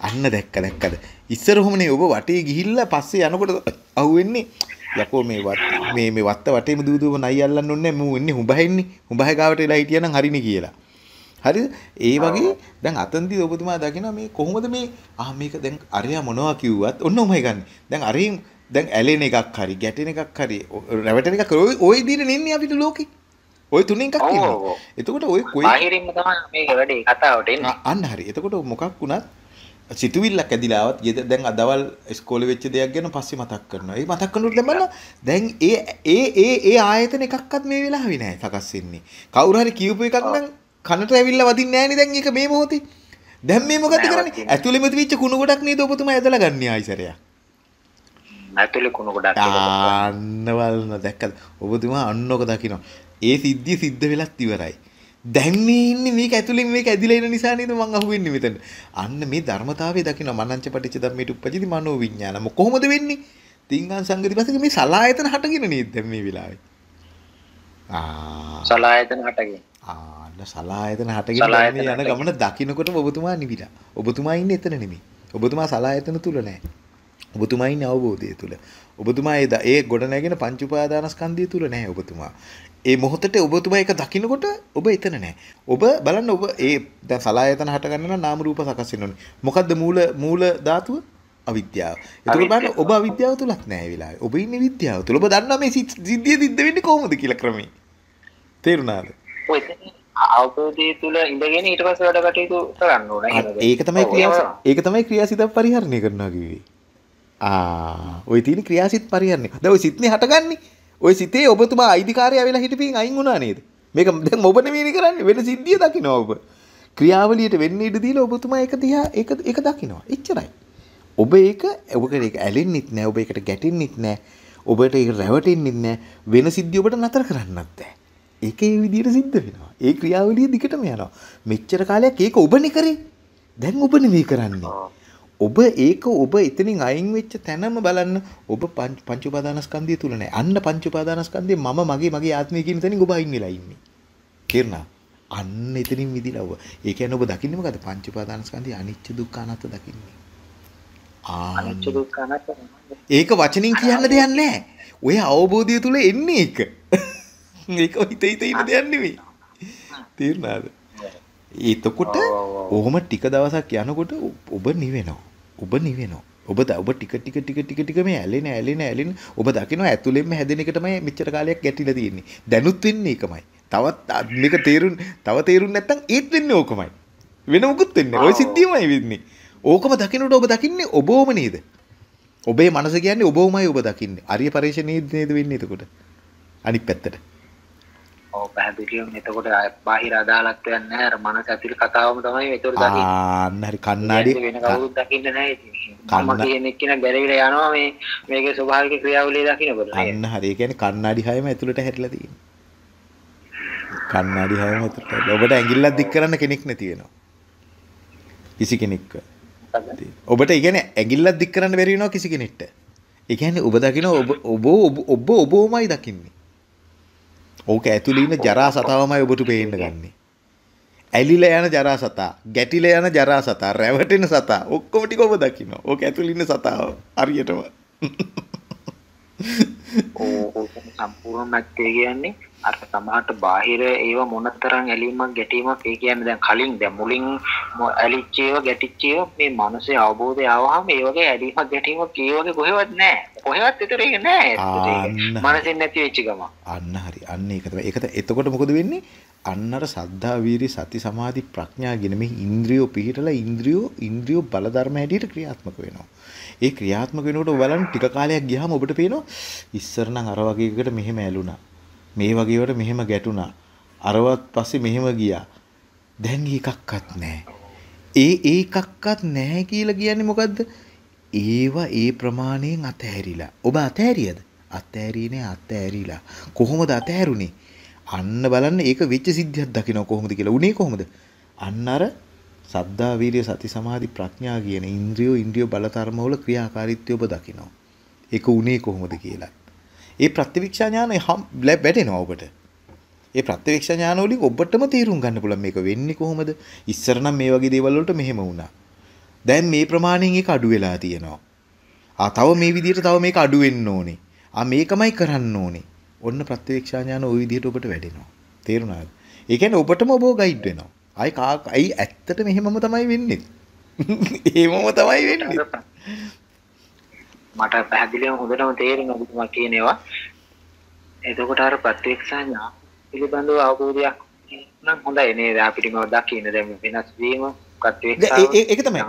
අන්න දැක්ක දැක්කද ඉස්සර ඔහොමනේ ඔබ වටේ ගිහිල්ලා පස්සේ යනකොට අහුවෙන්නේ යකෝ මේ වත් මේ මේ වත්ත වටේම දූදුව නයි අල්ලන්න ඕනේ. මූ ඉන්නේ හුඹහෙන්නේ හුඹහ ගාවට එලා හිටියනම් හරිනේ කියලා හරිද ඒ වගේ දැන් අතන්දී ඔබතුමා දකිනවා මේ කොහොමද මේ ආ මේක දැන් අරයා මොනවා කිව්වත් ඔන්න ඔමයි ගන්න දැන් අරින් දැන් ඇලෙන එකක් හරි ගැටෙන එකක් හරි රැවටෙන එකක් හරි, ඔය ඔය විදිහට නෙන්නේ අපිට ලෝකෙ ඔය තුනෙන් එකක්
ඔව්,
ඉන්නේ
ඔව්.
එතකොට ඔය කොයි
බාහිරින්ම තමයි මේක වැඩේ කතාවට එන්නේ
අන්න හරි. එතකොට මොකක් වුණත් සිතුවිල්ලක් ඇදිලා ආවත් ගෙදර දැන් අදවල් ඉස්කෝලේ වෙච්ච දෙයක් ගැන පස්සේ මතක් කරනවා. ඒ මතක් කරනකොට දැන් බලන්න දැන් ඒ ඒ ඒ ඒ ආයතන එකක්වත් මේ වෙලාවේ නැහැ සකස් වෙන්නේ. කවුරු හරි කියූප එකක් නම් කනට ඇවිල්ලා වදින්නේ නැහැ දැන් ඒක මේ මොහොතේ. දැන් මේ මොකද කරන්නේ? ඇතුළෙම තිබිච්ච කුණු ගොඩක් නේද ඔබතුමා ඇදලා ගන්න ආයිසරයක්.
ඇතුලේ කුණු ගොඩක් කියලා.
අන්න බලන්න දැක්කද? ඔබතුමා අන්න ඔක දකිනවා. ඒ සිද්ධිය සිද්ධ වෙලත් ඉවරයි. දැන් මේ ඉන්නේ මේක ඇතුලෙන් මේක ඇදිලා එන නිසා නේද මං අහුවෙන්නේ මෙතන. අන්න මේ ධර්මතාවය දකිනවා මනංච පටිච්ච ධම්මේට උපජිති මනෝ විඥාන. කොහොමද වෙන්නේ? තිංගන් සංගති පස්සේ මේ සලායතන හටගෙන නේද දැන් මේ වෙලාවේ. ආ
සලායතන හටගෙන.
ආන්න සලායතන හටගෙන යන. ගමන දකින්නකොට ඔබතුමා නිවිලා. ඔබතුමා ඉන්නේ එතන නෙමෙයි. ඔබතුමා සලායතන තුල නැහැ. ඔබතුමා ඉන්නේ අවබෝධය තුල. ඔබතුමා ඒ ඒ ගොඩ නැගෙන පංච උපාදානස්කන්ධය තුල නැහැ ඔබතුමා. ඒ මොහොතේ ඔබතුමා ඒක දකින්නකොට ඔබ එතන නැහැ. ඔබ බලන්න ඔබ ඒ දැන් සලායතන හට ගන්න නම් නාම රූප සකස් වෙන්න ඕනේ. මොකද්ද මූල මූල ධාතුව? අවිද්‍යාව. ඒකට බලන්න. ඔබ අවිද්‍යාව තුලත් නැහැ වෙලාවේ. ඔබ ඉන්නේ විද්‍යාව තුල. ඔබ දන්නා මේ සිද්ධිය සිද්ධ වෙන්නේ කොහොමද කියලා ක්‍රමේ. තේරුණාද?
ඔය අවබෝධය තුල ඉඳගෙන ඊට පස්සේ වැඩ කටයුතු කරන්න ඕනේ.
ඒක තමයි
එහෙම.
ඒක තමයි ක්‍රියාසිත පරිහරණය කරනවා කිව්වේ. ආ ඔය තියෙන ක්‍රියාසිත පරිහරණය. දැන් ඔය සිත්නේ හටගන්නේ. ඔය සිතේ ඔබතුමා අයිතිකාරය වෙලා හිටපින් අයින් වුණා නේද? මේක දැන් ඔබ නෙමෙයි කරන්නේ වෙන සිද්ධිය දකින්නවා ඔබ. ක්‍රියාවලියට වෙන්න ඉඩ දීලා ඔබතුමා ඒක දිහා ඒක ඒක දකින්නවා. එච්චරයි. ඔබ ඒක ඔබට ඒක ඇලෙන්නෙත් නෑ ඔබ ඒකට ගැටෙන්නෙත් නෑ ඔබට ඒක රැවටෙන්නෙත් නෑ වෙන සිද්ධිය ඔබට නතර කරන්නත් බෑ ඒක ඒ විදිහට සිද්ධ වෙනවා. ඒ ක්‍රියාවලිය දිගටම යනවා. මෙච්චර කාලයක් ඒක ඔබනේ කරේ දැන් ඔබ නෙමෙයි කරන්නේ. ඔබ ඒක ඔබ එතනින් අයින් වෙච්ච තැනම බලන්න ඔබ පංච උපාදානස්කන්ධය තුල නෑ. අන්න පංච උපාදානස්කන්ධය මම මගේ මගේ ආත්මය කියන තැනින් ඔබ අයින් වෙලා ඉන්නේ. තේරුණා? අන්න එතනින් මිදිලා ඔබ. ඒ කියන්නේ ඔබ දකින්නේ මොකද පංච උපාදානස්කන්ධය අනිච්ච දුක්ඛ අනාත්ම දකින්නේ.
අනිච්ච දුක්ඛ අනාත්ම.
ඒක වචනින් කියන්න දෙයක් නැහැ. ඔය අවබෝධය තුල එන්නේ ඒක. ඒක හිත ඉන්න දෙයක් නෙවෙයි. තේරුණාද? එතකොට. ඔහොම ටික දවසක් යනකොට ඔබ නිවෙනවා. ඔබ නිවෙනවා. ඔබ ඔබ ටික ටික ටික ටික ටික මේ ඇලෙන ඇලෙන ඇලෙන ඔබ දකිනවා ඇතුළෙන්ම හැදෙන එක තමයි මෙච්චර කාලයක් ගැටිලා තියෙන්නේ. දැනුත් වෙන්නේ ඒකමයි. තවත් මේක තේරුම් තව තේරුම් නැත්තම් ඒත් වෙන්නේ ඕකමයි. වෙන මොකුත් වෙන්නේ.
ඔව්.
සිද්ධියමයි වෙන්නේ. ඕකම දකිනකොට ඔබ දකින්නේ ඔබවම නේද? ඔබේ මනස කියන්නේ ඔබවමයි ඔබ දකින්නේ. ආර්ය පරිශ්‍රණයේ නේද වෙන්නේ එතකොට? අනිත් පැත්තට.
ඔව් පැහැදිලිවම එතකොට බාහිර අදාළත්වයක් නැහැ. අර මනස ඇතුලේ කතාවම තමයි ඒතකොට දකින්නේ.
ආන්න හරි කණ්ණාඩි
වෙන කවුරුත් දකින්න නැහැ ඉතින්. මම කියන එක්කෙනා ගැලවිලා යනවා මේ මේකේ ස්වභාවික ක්‍රියාවලිය දකින්නකොට.
අන්න හරි. ඒ කියන්නේ කණ්ණාඩි හැම ඇතුළට හැරිලා තියෙන්නේ. කණ්ණාඩි හැම ඇතුළට. ඔබට ඇඟිල්ලක් දික් කරන්න කෙනෙක් නැති වෙනවා. කිසි කෙනෙක්ව. ඔබට ඒ කියන්නේ ඇඟිල්ලක් දික් කරන්න බැරි වෙනවා කිසි කෙනෙක්ට. ඒ කියන්නේ ඔබ දකින ඔබ ඔබ ඔබ ඔබමයි දකින්නේ. ඕක ඇතුළේ ඉන්න ජරා සතාවමයි ඔබට පේන්න ගන්නේ. ඇලිලා යන ජරා සතා, ගැටිලා යන ජරා සතා, රැවටෙන සතා ඔක්කොම ටික ඔබ දකිනවා. ඕක ඇතුළේ ඉන්න සතාව හරියටම.
ඕක සම්පූර්ණ නැත්තේ කියන්නේ අර සමහරට බාහිර ඒව මොනතරම් ඇලීමක් ගැටීමක් ඒ කියන්නේ දැන් කලින් දැන් මුලින් ඇලිච්ච ඒවා ගැටිච්ච ඒවා මේ මනසේ අවබෝධය ආවහම ඒ වගේ ඇලීමක් ගැටීමක් ඒ වගේ කොහෙවත් නැහැ කොහෙවත් ඒක නැහැ මනසෙන් නැති වෙච්ච ගම
අන්න හරි අන්න ඒක තමයි ඒක එතකොට මොකද වෙන්නේ අන්න අර සද්ධා වීරි සති සමාධි ප්‍රඥා කියන මේ ඉන්ද්‍රියෝ පිහිටලා ඉන්ද්‍රියෝ ඉන්ද්‍රියෝ බල ධර්ම හැටියට ක්‍රියාත්මක වෙනවා ඒ ක්‍රියාත්මක වෙනකොට බලන්න ටික කාලයක් ගියාම ඔබට පේනවා ඉස්සර නම් අර වගේ එකකට මෙහෙම ඇලුනා. මේ වගේවට මෙහෙම ගැටුණා. අරවත් පස්සේ මෙහෙම ගියා. දැන් ඒකක්වත් නැහැ. ඒ ඒකක්වත් නැහැ කියලා කියන්නේ මොකද්ද? ඒවා ඒ ප්‍රමාණයෙන් අතහැරිලා. ඔබ අතහැරියද? අතහැරියේ අතහැරිලා. කොහොමද අතහැරුනේ? අන්න බලන්න ඒක වෙච්ච සිද්ධියක් දකින්න කොහොමද කියලා. උනේ කොහොමද? අන්න අර සද්ධා වීර්ය සති සමාධි ප්‍රඥා කියන ඉන්ද්‍රියෝ ඉන්ද්‍රිය බලතරම වල ක්‍රියාකාරීත්වය ඔබ දකිනවා. ඒක උනේ කොහොමද කියලා. ඒ ප්‍රත්‍යවික්ෂා ඥානය වැඩෙනවා ඔබට. ඒ ප්‍රත්‍යවික්ෂා ඥාන වලින් ඔබටම තීරුම් ගන්න පුළුවන් මේක වෙන්නේ කොහොමද? ඉස්සර නම් මේ වගේ දේවල් වලට මෙහෙම වුණා. දැන් මේ ප්‍රමාණයෙන් ඒක අඩු වෙලා තියෙනවා. ආ තව මේ විදිහට තව මේක අඩු වෙන්න ඕනේ. ආ මේකමයි කරන්න ඕනේ. ඔන්න ප්‍රත්‍යවික්ෂා ඥාන ওই විදිහට ඔබට වැඩෙනවා. තේරුණාද? ඒ කියන්නේ ඔබටම ඔබව ගයිඩ් වෙනවා. අයි කාක අයි ඇත්තට මෙහෙමම තමයි වෙන්නේ. [LAUGHS] ඒමම තමයි වෙන්නේ.
මට පැහැදිලිවම හොඳටම තේරෙනවා ඔබතුමා කියන ඒවා. එතකොට අර ප්‍රත්‍යක්ෂා ඥාන පිළිබඳව අවබෝධයක් නම් හොඳයි නේද අපිට මේව දකින්න දැන් වෙනස් වීම
ඒක තමයි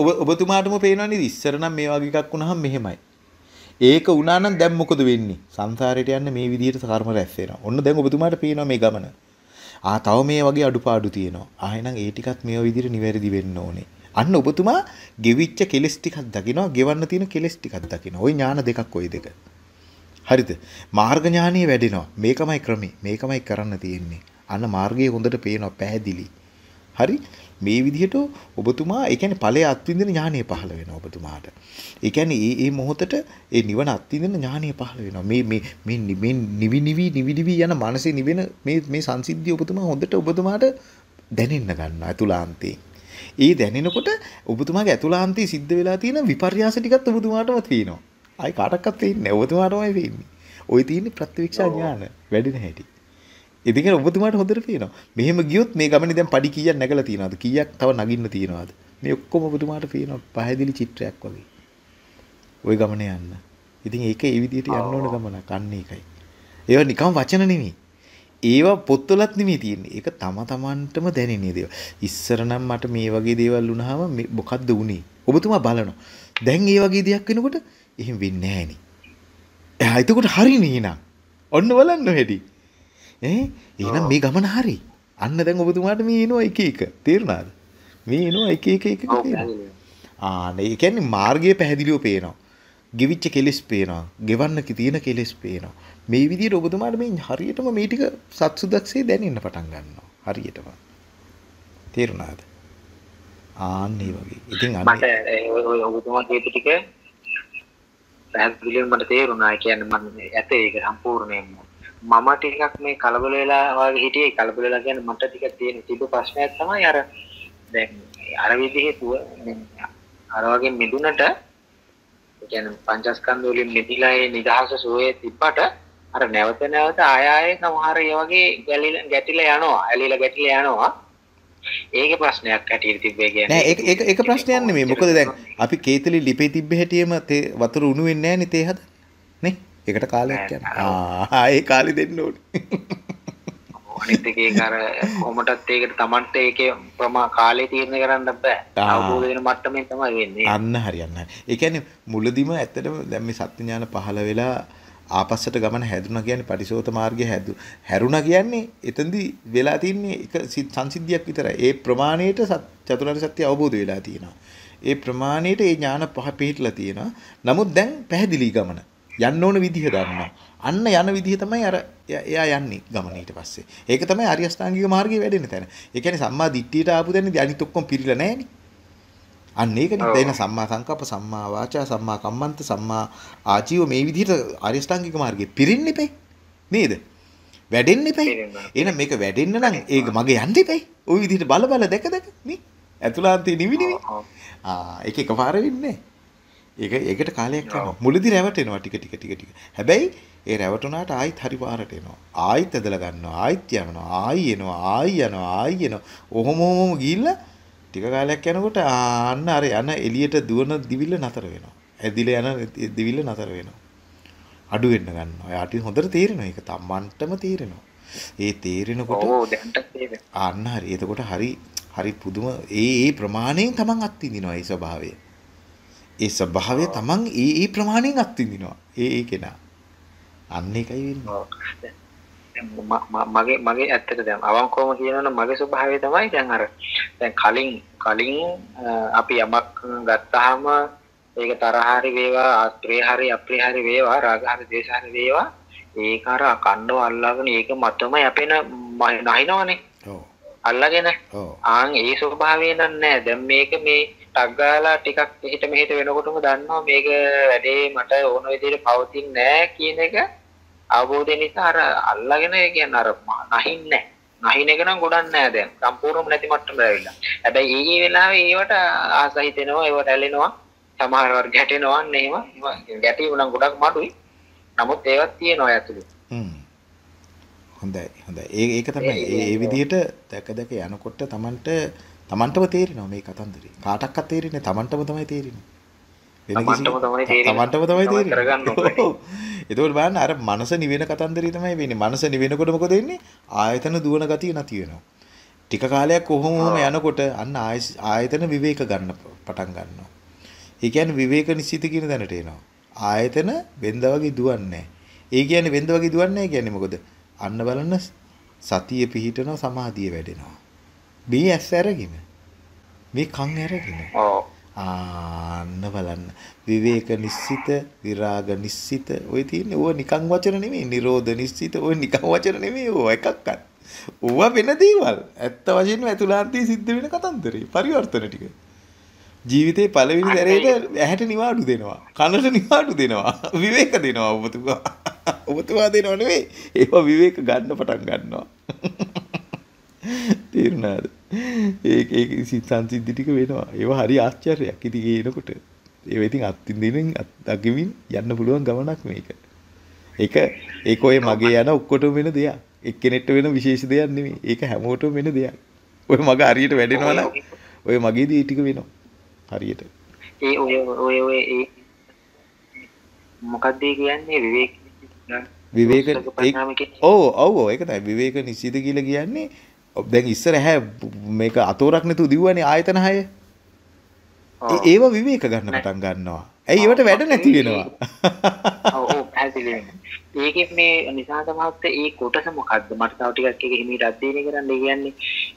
ඔබ ඔබතුමාටම පේනවා නේද ඉස්සර නම් මේ වගේ එකක් වුණාම මෙහෙමයි ඒක වුණා නම් දැන් මොකද වෙන්නේ සංසාරයට යන්න මේ විදිහට කර්ම රැස් වෙනවා ඔන්න දැන් ඔබතුමාට පේනවා මේ ගමන ආ තව මේ වගේ අඩුපාඩු තියෙනවා. ආ එහෙනම් ඒ ටිකත් මේ විදිහට නිවැරදි වෙන්න ඕනේ. අන්න ඔබතුමා ගෙවිච්ච කෙලස් ටිකක් දකිනවා, ගෙවන්න තියෙන කෙලස් ටිකක් දකිනවා. ওই ඥාන දෙකක් ওই දෙක. හරිද? මාර්ග ඥානිය වැඩෙනවා. මේකමයි ක්‍රමේ. මේකමයි කරන්න තියෙන්නේ. අන්න මාර්ගයේ හොඳට පේනවා පැහැදිලි. හරි? මේ විදිහට ඔබතුමා ඒ කියන්නේ ඵලයේ අත්විඳින ඥානය පහළ වෙනවා ඔබතුමාට. ඒ කියන්නේ ඒ ඒ මොහොතට ඒ නිවන අත්විඳින ඥානය පහළ වෙනවා. මේ මේ මේ මේ නිවි නිවි නිවි නිවි යන මානසේ නිවෙන මේ මේ සංසිද්ධිය ඔබතුමා හොඳට ඔබතුමාට දැනෙන්න ගන්නවා අතුලාන්තේ. ඒ දැනෙනකොට ඔබතුමාගේ අතුලාන්තේ සිද්ධ වෙලා තියෙන විපර්යාස ටිකත් ඔබතුමාටම තියෙනවා. ආයි කාටවත් පේන්නේ නැහැ. ඔබතුමාටමයි පේන්නේ. ওই තියෙන්නේ ප්‍රත්‍යක්ෂ ඥාන වැඩෙන හැටි. ඉතින් ඔබතුමාට හොඳට පේනවා. මෙහෙම ගියොත් මේ ගමනේ දැන් padi කීයක් නැගලා තියෙනවද? කීයක් තව නගින්න තියෙනවද? මේ ඔක්කොම ඔබතුමාට පේනවා පැහැදිලි චිත්‍රයක් වගේ. ওই ගමනේ යන්න. ඉතින් ඒක ඒ විදිහට යන්න ඕන ගමනක්. අන්න ඒකයි. ඒවා නිකම් වචන නෙමෙයි. ඒවා පොත්වලත් නෙමෙයි තියෙන්නේ. ඒක තම තමන්ටම දැනෙන දේවල්. ඉස්සර නම් මට මේ වගේ දේවල් වුණාම මොකද්ද උනේ? ඔබතුමා බලනවා. දැන් ඒ වගේ දෙයක් වෙනකොට එහෙම වෙන්නේ නැහැ නේ. එතකොට හරිනේ නේනම්. ඔන්න බලන්න හැටි. එහෙනම් මේ ගමන හරි. අන්න දැන් ඔබතුමාට මේ එනවා එක එක. තේරුණාද? මේ එනවා එක එක එක එක ආ නේ කියන්නේ මාර්ගය පැහැදිලිව පේනවා. ගෙවිච්ච කෙලෙස් පේනවා. ගෙවන්න තියෙන කෙලෙස් පේනවා. මේ විදිහට ඔබතුමාට මේ හරියටම මේ ටික සත්සුදක්සේ දැනෙන්න පටන් ගන්නවා. හරියටම. තේරුණාද? ආන්න ඒ වගේ. ඉතින්
ඔය ඔබතුමා කියපු ටික පැහැදිලිව මට තේරුණා. කියන්නේ මම ඇත ඒක සම්පූර්ණයෙන්ම මම ටිකක් මේ කලබල වෙලා වගේ හිටියේ. කලබල වෙලා කියන්නේ මට ටිකක් තියෙන තිබ්බ ප්‍රශ්නයක් තමයි අර දැන් අර විදිහේ අර වගේ මිදුනට කියන්නේ පංචස්කන්ධ වලින් මිදිලා ඒ නිදහස සෝයේ තිබ්බට අර නැවත නැවත ආය ආයේ සමහර ඒ වගේ ගැලිලා ගැටිලා යනවා. ඇලිලා ගැටිලා යනවා. ඒක ප්‍රශ්නයක් හැටියට තිබ්බේ කියන්නේ.
නෑ ඒක ඒක ඒක ප්‍රශ්නයක් නෙමෙයි. මොකද දැන් අපි කේතලි ලිපේ තිබ්බ හැටියෙම තේ වතුර උණු වෙන්නේ නෑනේ තේ හද නේ? ඒකට කාලයක් යනවා. ආ ඒ කාලෙ දෙන්න ඕනේ.
අනිත් එකේ අර කොහොමටත් ඒකට Tamante ඒකේ ප්‍රමා කාලේ තීරණය කරන්න බෑ. අවබෝධ වෙන මට්ටමේ තමයි වෙන්නේ.
අන්න හරියන්න. ඒ කියන්නේ මුලදිම ඇත්තටම දැන් මේ සත්‍ය ඥාන පහළ වෙලා ආපස්සට ගමන හැදුනා කියන්නේ පටිසෝත මාර්ගය හැදු හැරුණා කියන්නේ එතෙන්දී වෙලා තින්නේ එක සංසිද්ධියක් විතරයි. ඒ ප්‍රමාණයට චතුරාර්ය සත්‍ය අවබෝධ වෙලා තියෙනවා. ඒ ප්‍රමාණයට ඒ ඥාන පහ පිහිටලා තියෙනවා. නමුත් දැන් පැහැදිලි ගමන. යන්න ඕන විදිහ දන්නවා. අන්න යන විදිහ තමයි අර එයා යන්නේ ගමන ඊට පස්සේ. ඒක තමයි ආර්ය අෂ්ටාංගික මාර්ගයේ වැඩෙන තැන. ඒ කියන්නේ සම්මා දිට්ඨියට ආපු දැනදී අනිත් ඔක්කොම පිරීලා නැහෙනේ. අන්න ඒකනේ දැන් සම්මා සංකප්ප සම්මා වාචා සම්මා කම්මන්ත සම්මා ආජීව මේ විදිහට ආර්ය අෂ්ටාංගික මාර්ගේ පිරින්න ඉපේ නේද? වැඩෙන්න ඉපේ එහෙනම් මේක වැඩෙන්න නම් ඒක මගේ යන්න ඉපේ ওই විදිහට බල බල දැක දැක නේ. ඇතුළාන්තේ නිවි නිවි ආ ඒක එකපාර වෙන්නේ ඒක ඒකට කාලයක් යනවා මුලදී රැවටෙනවා ටික ටික ටික ටික හැබැයි ඒ රැවටුණාට ආයිත් හරි පාරට එනවා ආයිත් ඇදලා ගන්නවා ආයිත් යනවා ආයි එනවා ආයි යනවා ආයි එනවා ඔහොම ඔහොම ගිහිල්ලා ටික කාලයක් යනකොට අන්න අර යන එළියට දුවන දිවිල්ල නතර වෙනවා. ඇදිලා යන දිවිල්ල නතර වෙනවා. අඩු වෙන්න ගන්නවා. එයාට හොඳට තේරෙනවා ඒක තමන්ටම තේරෙනවා. ඒ තේරෙනකොට
ඔව් දැන්ට තේරෙනවා.
අන්න හරි. එතකොට හරි හරි පුදුම ඒ ඒ ප්‍රමාණයෙන් තමන් අත්විඳිනවා ඒ ස්වභාවය. ඒ ස්වභාවය තමන් ඒ ඒ ප්‍රමාණයෙන් අත්විඳිනවා. ඒ ඒ කෙනා. අන්න ඒකයි වෙන්නේ.
මගේ මගේ ඇත්තට දැන් අවංකවම කියනවනම් මගේ ස්වභාවය තමයි දැන් අර දැන් කලින් කලින් අපි යමක් ගත්තාම ඒක තරහ හරි වේවා ආත්‍රේ හරි අප්‍රිය හරි වේවා රාග හරි ද්වේෂ හරි වේවා ඒක අර අකණ්ඩව අල්ලාගෙන ඒක මතම යැපෙන නැහිනවනේ
ඔව්
අල්ලාගෙන ආන් ඒ ස්වභාවය නෑ දැන් මේක මේ ටක් ගාලා ටිකක් එහෙට මෙහෙට වෙනකොටම දන්නවා මේක වැඩේ මට ඕන විදිහට පවතින්නේ නෑ කියන එක අවබෝධය නිසා අර අල්ලගෙන කියන්නේ අර නැහින්නේ නැහින එක නම් ගොඩක් නෑ දැන් සම්පූර්ණයෙන්ම නැති මට්ටමට ඇවිල්ලා. හැබැයි ඊ ඊ වෙලාවේ ඒවට ආස හිතෙනවා ඒවට ඇලෙනවා සමහරවල් ගැටෙනවා අන්න එහෙම ගැටීම නම් ගොඩක් මඩුයි. නමුත් ඒවත් තියෙනවා ඇතුළේ.
හ්ම්. හොඳයි හොඳයි. ඒ ඒක තමයි ඒ විදිහට දැක දැක යනකොට Tamanට Tamanටම තේරෙනවා මේ කතන්දරේ. කාටවත් තේරෙන්නේ Tamanටම තමයි තේරෙන්නේ.
වෙන කිසි තමන්ටම තමයි තේරෙන්නේ.
එතකොට බලන්න අර මනස නිවෙන කතන්දරේ තමයි වෙන්නේ. මනස නිවෙනකොට මොකද වෙන්නේ? ආයතන දුවන ගතිය නැති වෙනවා. ටික කාලයක් කොහොම යනකොට අන්න ආයතන විවේක ගන්න පටන් ගන්නවා. ඒ කියන්නේ විවේක නිශ්චිත කියන දැනට එනවා. ආයතන වෙන්ද වගේ දුවන්නේ ඒ කියන්නේ වෙන්ද වගේ දුවන්නේ කියන්නේ මොකද? අන්න බලන්න සතිය පිහිටනවා සමාධිය වැඩෙනවා. මේ ඇස් අරගෙන මේ කන් අරගෙන.
ඔව්.
ආන්න බලන්න. විවේක නිස්සිත විරාග නිස්සිත ඔය තියෙන්නේ ඕව නිකන් වචන නෙමෙයි නිරෝධ නිස්සිත ඔය නිකන් වචන නෙමෙයි ඕව එකක්වත් ඕව වෙන දේවල්. ඇත්ත වශයෙන්ම ඇතුළාන්තයේ සිද්ධ වෙන කතන්දරේ පරිවර්තන ටික. ජීවිතේ පළවෙනි දරේට ඇහැට නිවාඩු දෙනවා. කනට නිවාඩු දෙනවා. විවේක දෙනවා ඔබතුමා ඔබතුමා දෙනව නෙවෙයි. ඒවා විවේක ගන්න පටන් ගන්නවා. තේරුණාද? ඒක ඒක සිත් සංසිද්ධි ටික වෙනවා. ඒවා හරි ආශ්චර්යයක්. ඉතින් ඒ එනකොට ඒවා ඉතින් අත්විඳින්න අත්දැකීමින් යන්න පුළුවන් ගමනක් මේක. ඒක ඒක ඔය මගේ යන ඔක්කොටම වෙන දෙයක්. එක්කෙනෙක්ට වෙන විශේෂ දෙයක් නෙමෙයි. ඒක හැමෝටම වෙන දෙයක්. ඔය මග හරියට වැඩෙනවා නම් ඔය මගේදී ඒ ටික වෙනවා. හරියට.
ඒ ඔය ඔය ඔය ඒ මොකක්ද ඒ කියන්නේ? විවේක
විවේක
කියන්නේ?
ඔව් ඔව් ඔව් ඒක තමයි විවේක නිසිත කියලා කියන්නේ දැන් ඉස්සර හැ මේක අතෝරක් නැතුව දිව්වනේ ආයතන හය ඒව විවේක ගන්න පටන් ගන්නවා. ඇයි ඒවට වැඩ නැති වෙනවා. [LAUGHS]
ඒකේ මේ නිසාද මහත්තයා ඒ කොටස මොකද්ද? මට තව ටිකක් ඒක හිමීට අධ්‍යයනය කරන්න. කියන්නේ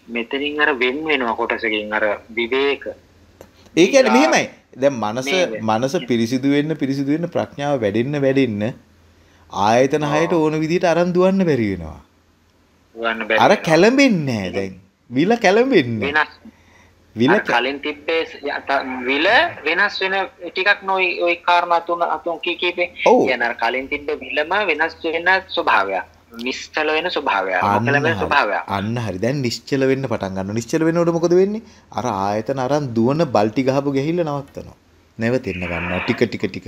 මෙතනින් අර වෙන් වෙනවා කොටසකින් අර විවේක.
ඒ කියන්නේ මෙහෙමයි. දැන් මනස? මනස පිරිසිදු වෙන්න පිරිසිදු වෙන්න ප්‍රඥාව වැඩෙන්න වැඩෙන්න ආයතන හයට ඕන විදිහට අරන් දුවන්න බැරි වෙනවා. අර කැළඹෙන්නේ නැහැ දැන්. විල කැළඹෙන්නේ.
වෙනස්.
විල
කලින් තිබ්බේ විල වෙනස් වෙන ටිකක් නොයි ওই කාරණා තුන අතුන් කී කීපේ.
ඔව්.
කියන්නේ අර කලින් තිබ්බ විලම වෙනස් වෙන ස්වභාවයක්. නිශ්චල වෙන ස්වභාවයක්.
හරි.
ස්වභාවයක්.
අන්න හරි. දැන් නිශ්චල වෙන්න පටන් ගන්නවා. නිශ්චල වෙනකොට මොකද වෙන්නේ? අර ආයතන අරන් දුවන බල්ටි ගහපු ගහිල්ල නවත්තනවා. නැවතෙන්න ගන්නවා ටික ටික ටික.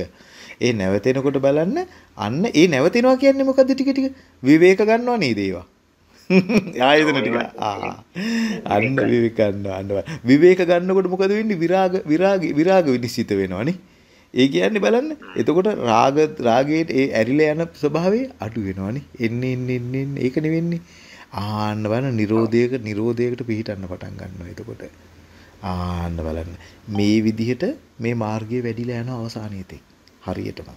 ඒ නැවතෙනකොට බලන්න අන්න ඒ නැවතෙනවා කියන්නේ මොකද්ද ටික ටික? විවේක ගන්නවා නේද ඒවා? [LAUGHS] ආයතන ටික. ආ. අන්න විවේක ගන්නවා. අන්න. විවේක ගන්නකොට මොකද වෙන්නේ? විරාග විරාග විරාග විනිශ්චිත වෙනවනේ. ඒ කියන්නේ බලන්න. එතකොට රාග රාගයේ ඒ ඇරිලා යන ස්වභාවය අඩු වෙනවනේ. එන්නේ එන්නේ එන්නේ එන්නේ. ඒක නෙවෙන්නේ. ආන්න බලන්න නිරෝධයක නිරෝධයකට පිහිටන්න පටන් ගන්නවා එතකොට. ආන්න බලන්න. මේ විදිහට මේ මාර්ගය වැඩිලා යන අවසානයේදී හරියටම.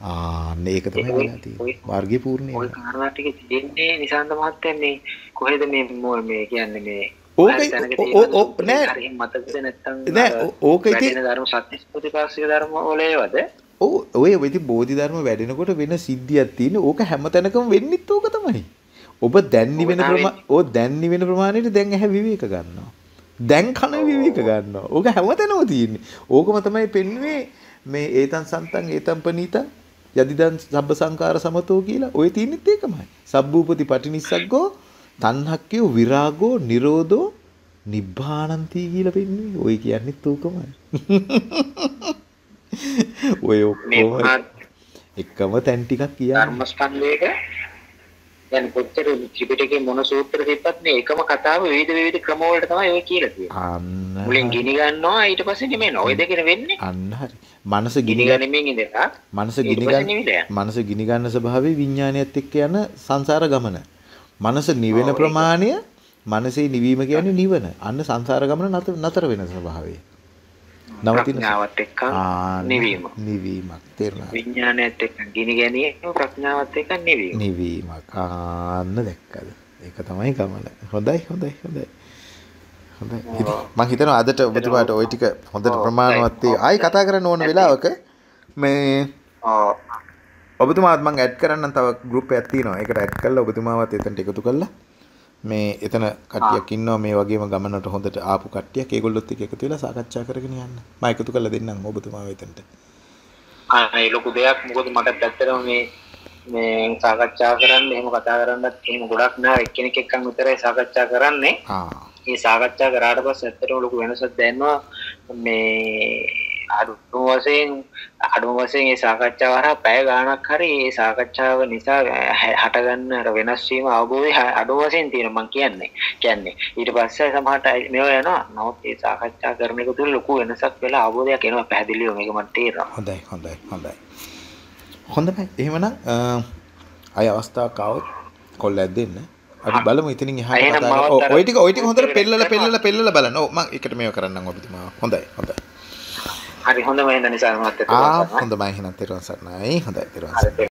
ආන්න ඒක තමයි වෙලා තියෙන්නේ. මාර්ගය පූර්ණ වෙනවා.
කාරණා ටික තියෙන්නේ නිසාන්ත මහත්තයා මේ කොහෙද මේ මො- කියන්නේ මේ
ඕකයි-
හරි තැනක
ඕ- ඕ- ඕ-
තියෙනවද?
නෑ.
මතකද නැත්නම්
නෑ, ඕක ඉතින්-
ධර්ම සත්‍ය ප්‍රතිපාක්ෂික ධර්ම වල ඒවද
ඔව් ඔය වෙති බෝධිධර්ම වැඩෙනකොට වෙන සිද්ධියක් තියෙන ඕක හැමතැනකම වෙන්නෙත් ඕක තමයි. ඔබ දැන් නිවෙන ප්‍රමා ඕ දැන් නිවෙන ප්‍රමාණයට දැන් ඇහැ විවේක ගන්නවා. දැන් කන විවේක ගන්නවා. ඕක හැමතැනම තියෙන්නේ. ඕකම තමයි පෙන්වන්නේ මේ ඒතන් සන්තන් ඒතන් පනීතන් යදිදන් සබ්බ සංකාර සමතෝ කියලා. ඔය තියෙනෙත් ඒකමයි. සබ්බූපති පටිනිස්සග්ගෝ තණ්හක්කයෝ විරාගෝ නිරෝධෝ නිබ්බානන්ති කියලා පෙන්වන්නේ. ඔය කියන්නෙත් ඕකමයි. [LAUGHS] ඔය ඔක්කොම එකම තැන් ටිකක් කියන්නේ.
ධර්මස්කන්ධයක දැන් කොච්චර ත්‍රිපිටකේ මොන සූත්‍ර තිබ්බත් මේ එකම කතාව විවිධ විවිධ ක්‍රම වලට තමයි ඔය කියලා තියෙන්නේ. මුලින් ගිනි ගන්නවා ඊට පස්සේ නිමෙනවා. ඔය දෙකේ වෙන්නේ.
අන්න හරි. මනස
ගිනි
ගිනි
ගනිමින් ඉඳලා
මනස ගිනි ගන්න. මනස ගිනි ගන්න ස්වභාවය විඥානයත් එක්ක යන සංසාර ගමන. මනස නිවෙන. ප්‍රමාණය මනසේ නිවීම කියන්නේ නිවන. අන්න සංසාර ගමන නතර වෙන ස්වභාවය. නවතින
ප්‍රඥාවත් එක්ක නිවීම.
නිවීමක් තේරුණා.
විඥානයත් එක්ක ගිනි ගැනීම ප්‍රඥාවත් එක්ක නිවීම.
නිවීමක් ආන්න දැක්කද? ඒක තමයි ගමන. හොඳයි හොඳයි හොඳයි. හොඳයි. මම හිතනවා අදට ඔබතුමාට ওই ටික හොඳට ප්‍රමාණවත්. ඒ ආයි කතා කරන්න ඕන වෙලාවක මේ. ඔබතුමාත් මං ඇඩ් කරන්න තව ගෲප් එකක් තියෙනවා. ඒකට ඇඩ් කරලා ඔබතුමාවත් එතනට එකතු කරලා මේ එතන කට්ටියක් ඉන්නවා මේ වගේම ගමනට හොඳට ආපු කට්ටියක්. ඒගොල්ලොත් එක්ක එකතු වෙලා සාකච්ඡා කරගෙන යන්න. මම එකතු කරලා දෙන්නම් ඔබතුමාව එතනට.
අනේ ලොකු දෙයක් මොකද මට ඇත්තටම මේ මේ සාකච්ඡා කරන්න එහෙම කතා කරන්නත් එහෙම ගොඩක් නෑ එක්කෙනෙක් එක්කන් විතරයි සාකච්ඡා කරන්නේ.
ආ
මේ සාකච්ඡා කරාට පස්සේ ඇත්තටම ලොකු වෙනසක් දැනෙනවා මේ අඩු වසයෙන් අඩු වසයෙන් සාකච්ඡා වර පැය ගානක් හරි සාකච්ඡාව නිසා හටගන්න අර වෙනස්වීම අවබෝධය අඩු වසයෙන් තියෙන මං කියන්නේ කියන්නේ. ඊට පස්සේ සමහරට මේව යනවා. නමුත් ඒ සාකච්ඡා කරන එක තුල ලොකු වෙනසක් වෙලා අවබෝධයක් එනවා පැහැදිලිව මේක මට තේරෙනවා.
හොඳයි හොඳයි හොඳයි. හොඳයි එහෙමනම් අය අවස්ථාවක් ආවොත් කොල්ලයක් දෙන්න. අපි බලමු ඉතින්
එහා
කතා ඔය ටික ඔය ටික හොඳට
පෙල්ලලා
පෙල්ලලා පෙල්ලලා බලන්න. ඔව් මම එකට මේව කරන්නම් ඔබතුමා හොඳයි හොඳයි.
හරි හොඳම වෙන නිසා මම
ආ හොඳයි එහෙනම් තෙරුවන් සරණයි. හොඳයි තෙරුවන් සරණයි.
හරි